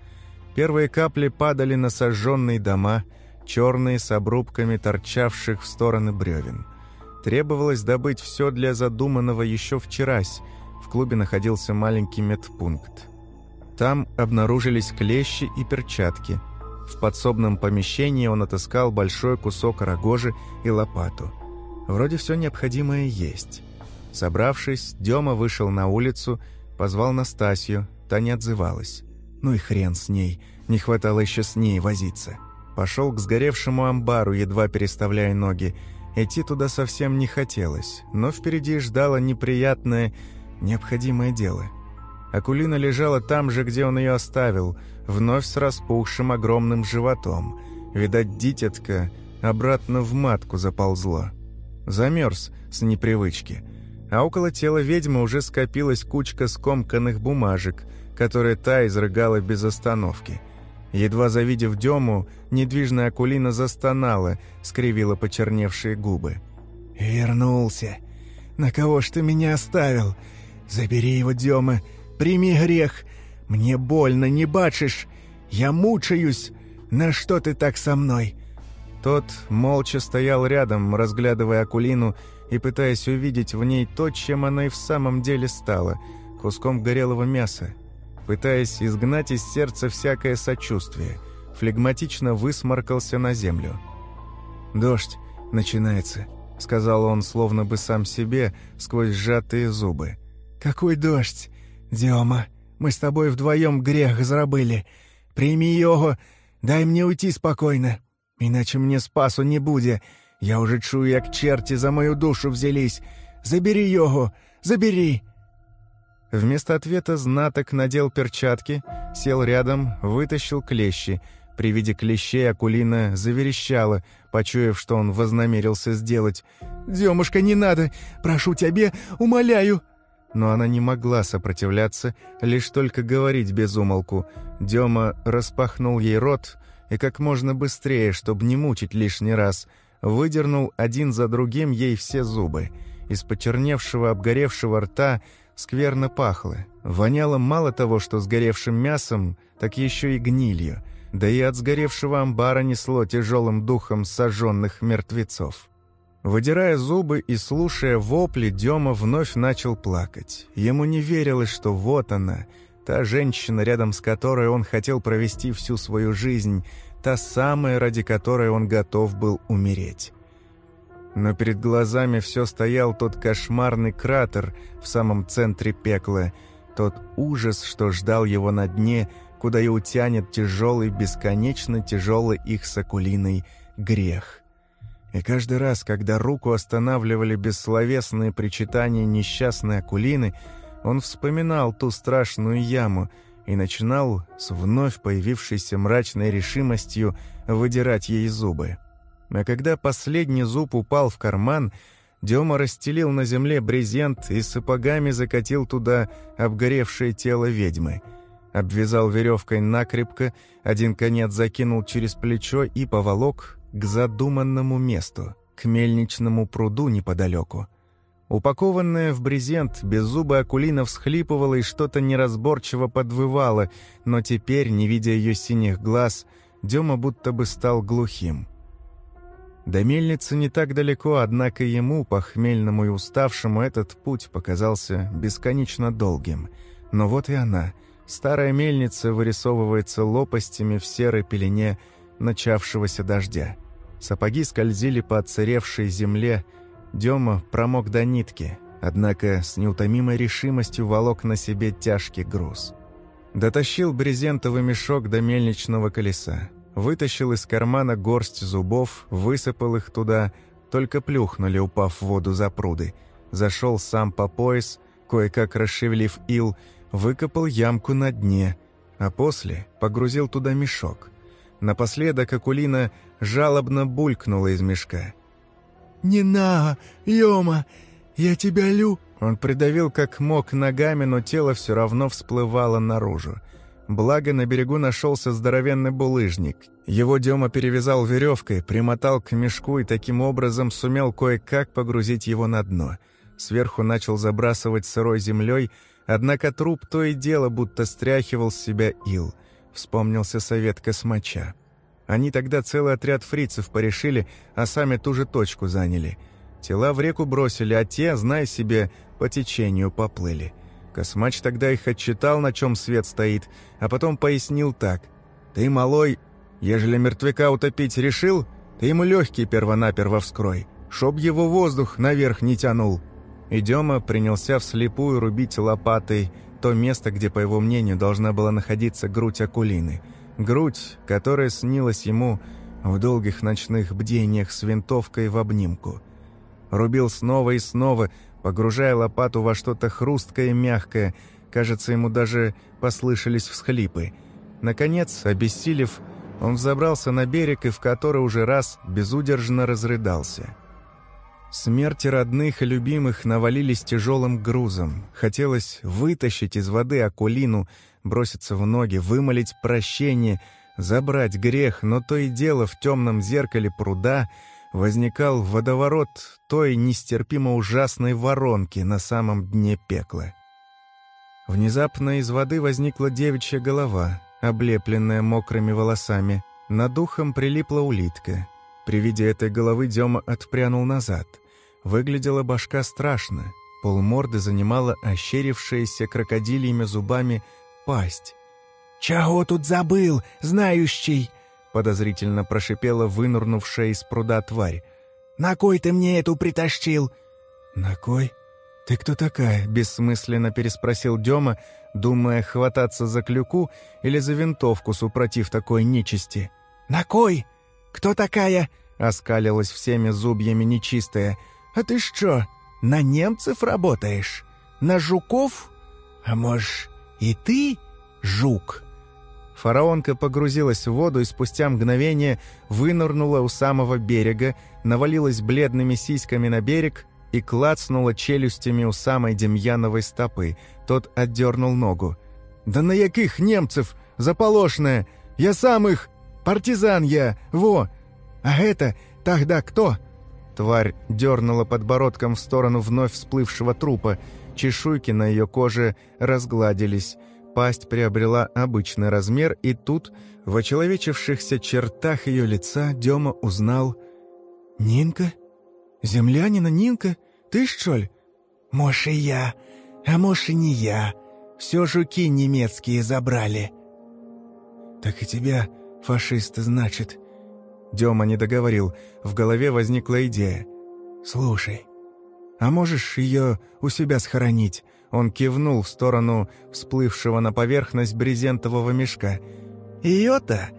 Первые капли падали на сожженные дома, черные с обрубками торчавших в стороны бревен. Требовалось добыть все для задуманного еще вчерась — в клубе находился маленький медпункт. Там обнаружились клещи и перчатки. В подсобном помещении он отыскал большой кусок рогожи и лопату. Вроде все необходимое есть. Собравшись, Дема вышел на улицу, позвал Настасью, та не отзывалась. Ну и хрен с ней, не хватало еще с ней возиться. Пошел к сгоревшему амбару, едва переставляя ноги. Идти туда совсем не хотелось, но впереди ждало неприятное необходимое дело. Акулина лежала там же, где он ее оставил, вновь с распухшим огромным животом. Видать, дитятка обратно в матку заползло. Замерз с непривычки. А около тела ведьмы уже скопилась кучка скомканных бумажек, которые та изрыгала без остановки. Едва завидев Дему, недвижная Акулина застонала, скривила почерневшие губы. «Вернулся! На кого ж ты меня оставил? «Забери его, Дема, прими грех. Мне больно, не бачишь? Я мучаюсь. На что ты так со мной?» Тот молча стоял рядом, разглядывая Акулину и пытаясь увидеть в ней то, чем она и в самом деле стала — куском горелого мяса. Пытаясь изгнать из сердца всякое сочувствие, флегматично высморкался на землю. «Дождь начинается», — сказал он, словно бы сам себе, сквозь сжатые зубы. «Какой дождь! Дема, мы с тобой вдвоем грех зарабыли. Прими его, дай мне уйти спокойно, иначе мне спасу не будет. Я уже чую, як черти за мою душу взялись. Забери його, забери!» Вместо ответа знаток надел перчатки, сел рядом, вытащил клещи. При виде клещей Акулина заверещала, почуяв, что он вознамерился сделать. «Демушка, не надо! Прошу тебя, умоляю!» Но она не могла сопротивляться, лишь только говорить без умолку. Дема распахнул ей рот и как можно быстрее, чтобы не мучить лишний раз, выдернул один за другим ей все зубы. Из почерневшего, обгоревшего рта скверно пахло. Воняло мало того, что сгоревшим мясом, так еще и гнилью. Да и от сгоревшего амбара несло тяжелым духом сожженных мертвецов. Выдирая зубы и слушая вопли, Дема вновь начал плакать. Ему не верилось, что вот она, та женщина, рядом с которой он хотел провести всю свою жизнь, та самая, ради которой он готов был умереть. Но перед глазами все стоял тот кошмарный кратер в самом центре пекла, тот ужас, что ждал его на дне, куда и утянет тяжелый, бесконечно тяжелый их сакулиный грех. И каждый раз, когда руку останавливали бессловесные причитания несчастной Акулины, он вспоминал ту страшную яму и начинал с вновь появившейся мрачной решимостью выдирать ей зубы. А когда последний зуб упал в карман, Дема расстелил на земле брезент и сапогами закатил туда обгоревшее тело ведьмы. Обвязал веревкой накрепко, один конец закинул через плечо и поволок к задуманному месту, к мельничному пруду неподалеку. Упакованная в брезент, беззубая Акулина всхлипывала и что-то неразборчиво подвывала, но теперь, не видя ее синих глаз, Дема будто бы стал глухим. До мельницы не так далеко, однако ему, похмельному и уставшему, этот путь показался бесконечно долгим. Но вот и она. Старая мельница вырисовывается лопастями в серой пелене начавшегося дождя. Сапоги скользили по отсыревшей земле, Дема промок до нитки, однако с неутомимой решимостью волок на себе тяжкий груз. Дотащил брезентовый мешок до мельничного колеса, вытащил из кармана горсть зубов, высыпал их туда, только плюхнули, упав в воду за пруды. Зашел сам по пояс, кое-как расшевелив ил, выкопал ямку на дне, а после погрузил туда мешок – Напоследок Акулина жалобно булькнула из мешка. «Не на, Йома, я тебя лю...» Он придавил как мог ногами, но тело все равно всплывало наружу. Благо, на берегу нашелся здоровенный булыжник. Его Дема перевязал веревкой, примотал к мешку и таким образом сумел кое-как погрузить его на дно. Сверху начал забрасывать сырой землей, однако труп то и дело будто стряхивал с себя ил — Вспомнился совет космача. Они тогда целый отряд фрицев порешили, а сами ту же точку заняли. Тела в реку бросили, а те, зная себе, по течению поплыли. Космач тогда их отчитал, на чем свет стоит, а потом пояснил так. «Ты, малой, ежели мертвяка утопить решил, ты ему легкий первонаперво вскрой, чтоб его воздух наверх не тянул». И Дема принялся вслепую рубить лопатой то место, где, по его мнению, должна была находиться грудь Акулины. Грудь, которая снилась ему в долгих ночных бдениях с винтовкой в обнимку. Рубил снова и снова, погружая лопату во что-то хрусткое и мягкое. Кажется, ему даже послышались всхлипы. Наконец, обессилев, он взобрался на берег и в который уже раз безудержно разрыдался. Смерти родных и любимых навалились тяжелым грузом. Хотелось вытащить из воды Акулину, броситься в ноги, вымолить прощение, забрать грех, но то и дело в темном зеркале пруда возникал водоворот той нестерпимо ужасной воронки на самом дне пекла. Внезапно из воды возникла девичья голова, облепленная мокрыми волосами. Над духом прилипла улитка — при виде этой головы Дема отпрянул назад. Выглядела башка страшно. Полморды занимала ощерившаяся крокодильями зубами пасть. «Чего тут забыл, знающий?» подозрительно прошипела вынурнувшая из пруда тварь. «На кой ты мне эту притащил?» «На кой? Ты кто такая?» — бессмысленно переспросил Дема, думая хвататься за клюку или за винтовку, супротив такой нечисти. «На кой? «Кто такая?» — оскалилась всеми зубьями нечистая. «А ты что, на немцев работаешь? На жуков? «А может, и ты жук?» Фараонка погрузилась в воду и спустя мгновение вынырнула у самого берега, навалилась бледными сиськами на берег и клацнула челюстями у самой Демьяновой стопы. Тот отдернул ногу. «Да на яких немцев? Заполошная! Я сам их! Партизан я! Во! А это тогда кто?» Тварь дернула подбородком в сторону вновь всплывшего трупа. Чешуйки на ее коже разгладились. Пасть приобрела обычный размер, и тут, в очеловечившихся чертах ее лица, Дема узнал «Нинка? Землянина Нинка? Ты, что ли?» «Может, и я, а может, и не я. Все жуки немецкие забрали». «Так и тебя, фашисты, значит?» Дема не договорил, в голове возникла идея. «Слушай, а можешь ее у себя схоронить?» Он кивнул в сторону всплывшего на поверхность брезентового мешка. «Ее-то?»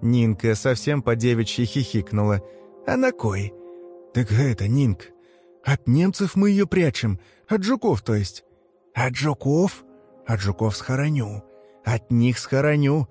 Нинка совсем по-девичьи хихикнула. «А на кой?» «Так это, Нинк, от немцев мы ее прячем, от жуков, то есть». «От жуков? От жуков схороню. От них схороню.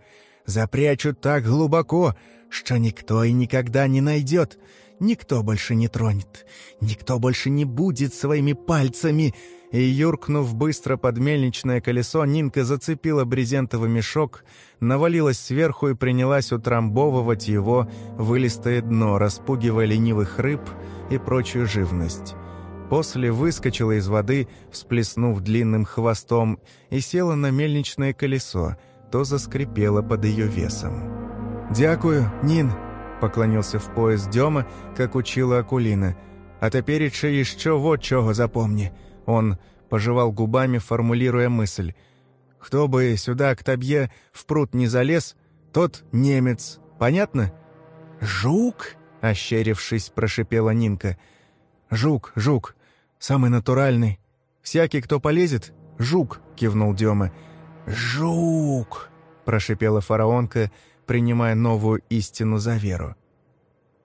Запрячу так глубоко, что никто и никогда не найдет. Никто больше не тронет. Никто больше не будет своими пальцами. И, юркнув быстро под мельничное колесо, Нинка зацепила брезентовый мешок, навалилась сверху и принялась утрамбовывать его вылистое дно, распугивая ленивых рыб и прочую живность. После выскочила из воды, всплеснув длинным хвостом, и села на мельничное колесо, то заскрипело под ее весом. «Дякую, Нин», — поклонился в пояс Дема, как учила Акулина. «А тепереча еще вот чего запомни». Он пожевал губами, формулируя мысль. «Кто бы сюда к табье в пруд не залез, тот немец. Понятно?» «Жук?» — ощерившись, прошипела Нинка. «Жук, жук. Самый натуральный. Всякий, кто полезет, жук», — кивнул Дема. «Жук!» — прошипела фараонка, — принимая новую истину за веру.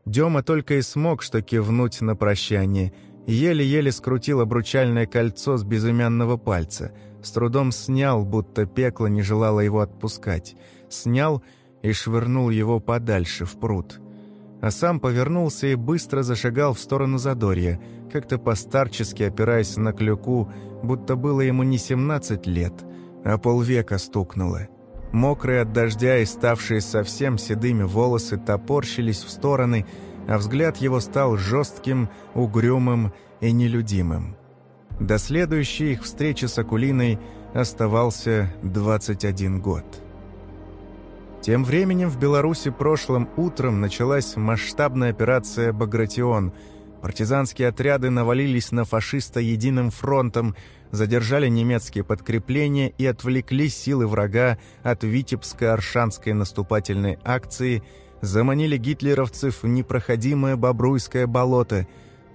Дема только и смог что кивнуть на прощание, еле-еле скрутил обручальное кольцо с безымянного пальца, с трудом снял, будто пекло не желало его отпускать, снял и швырнул его подальше, в пруд. А сам повернулся и быстро зашагал в сторону Задорья, как-то постарчески опираясь на клюку, будто было ему не 17 лет, а полвека стукнуло. Мокрые от дождя и ставшие совсем седыми волосы топорщились в стороны, а взгляд его стал жестким, угрюмым и нелюдимым. До следующей их встречи с Акулиной оставался 21 год. Тем временем в Беларуси прошлым утром началась масштабная операция «Багратион», Партизанские отряды навалились на фашиста единым фронтом, задержали немецкие подкрепления и отвлекли силы врага от Витебско-Аршанской наступательной акции, заманили гитлеровцев в непроходимое Бобруйское болото.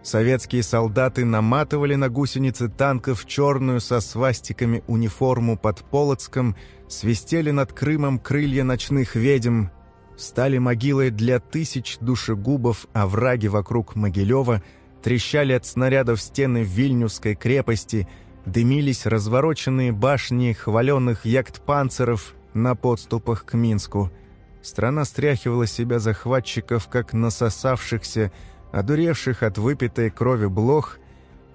Советские солдаты наматывали на гусеницы танков черную со свастиками униформу под Полоцком, свистели над Крымом крылья ночных ведьм, стали могилой для тысяч душегубов, а враги вокруг Могилева трещали от снарядов стены Вильнюсской крепости, дымились развороченные башни хваленных яхт-панцеров на подступах к Минску. Страна стряхивала себя захватчиков, как насосавшихся, одуревших от выпитой крови блох,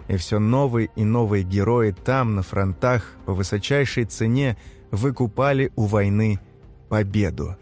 и все новые и новые герои там, на фронтах, по высочайшей цене, выкупали у войны победу.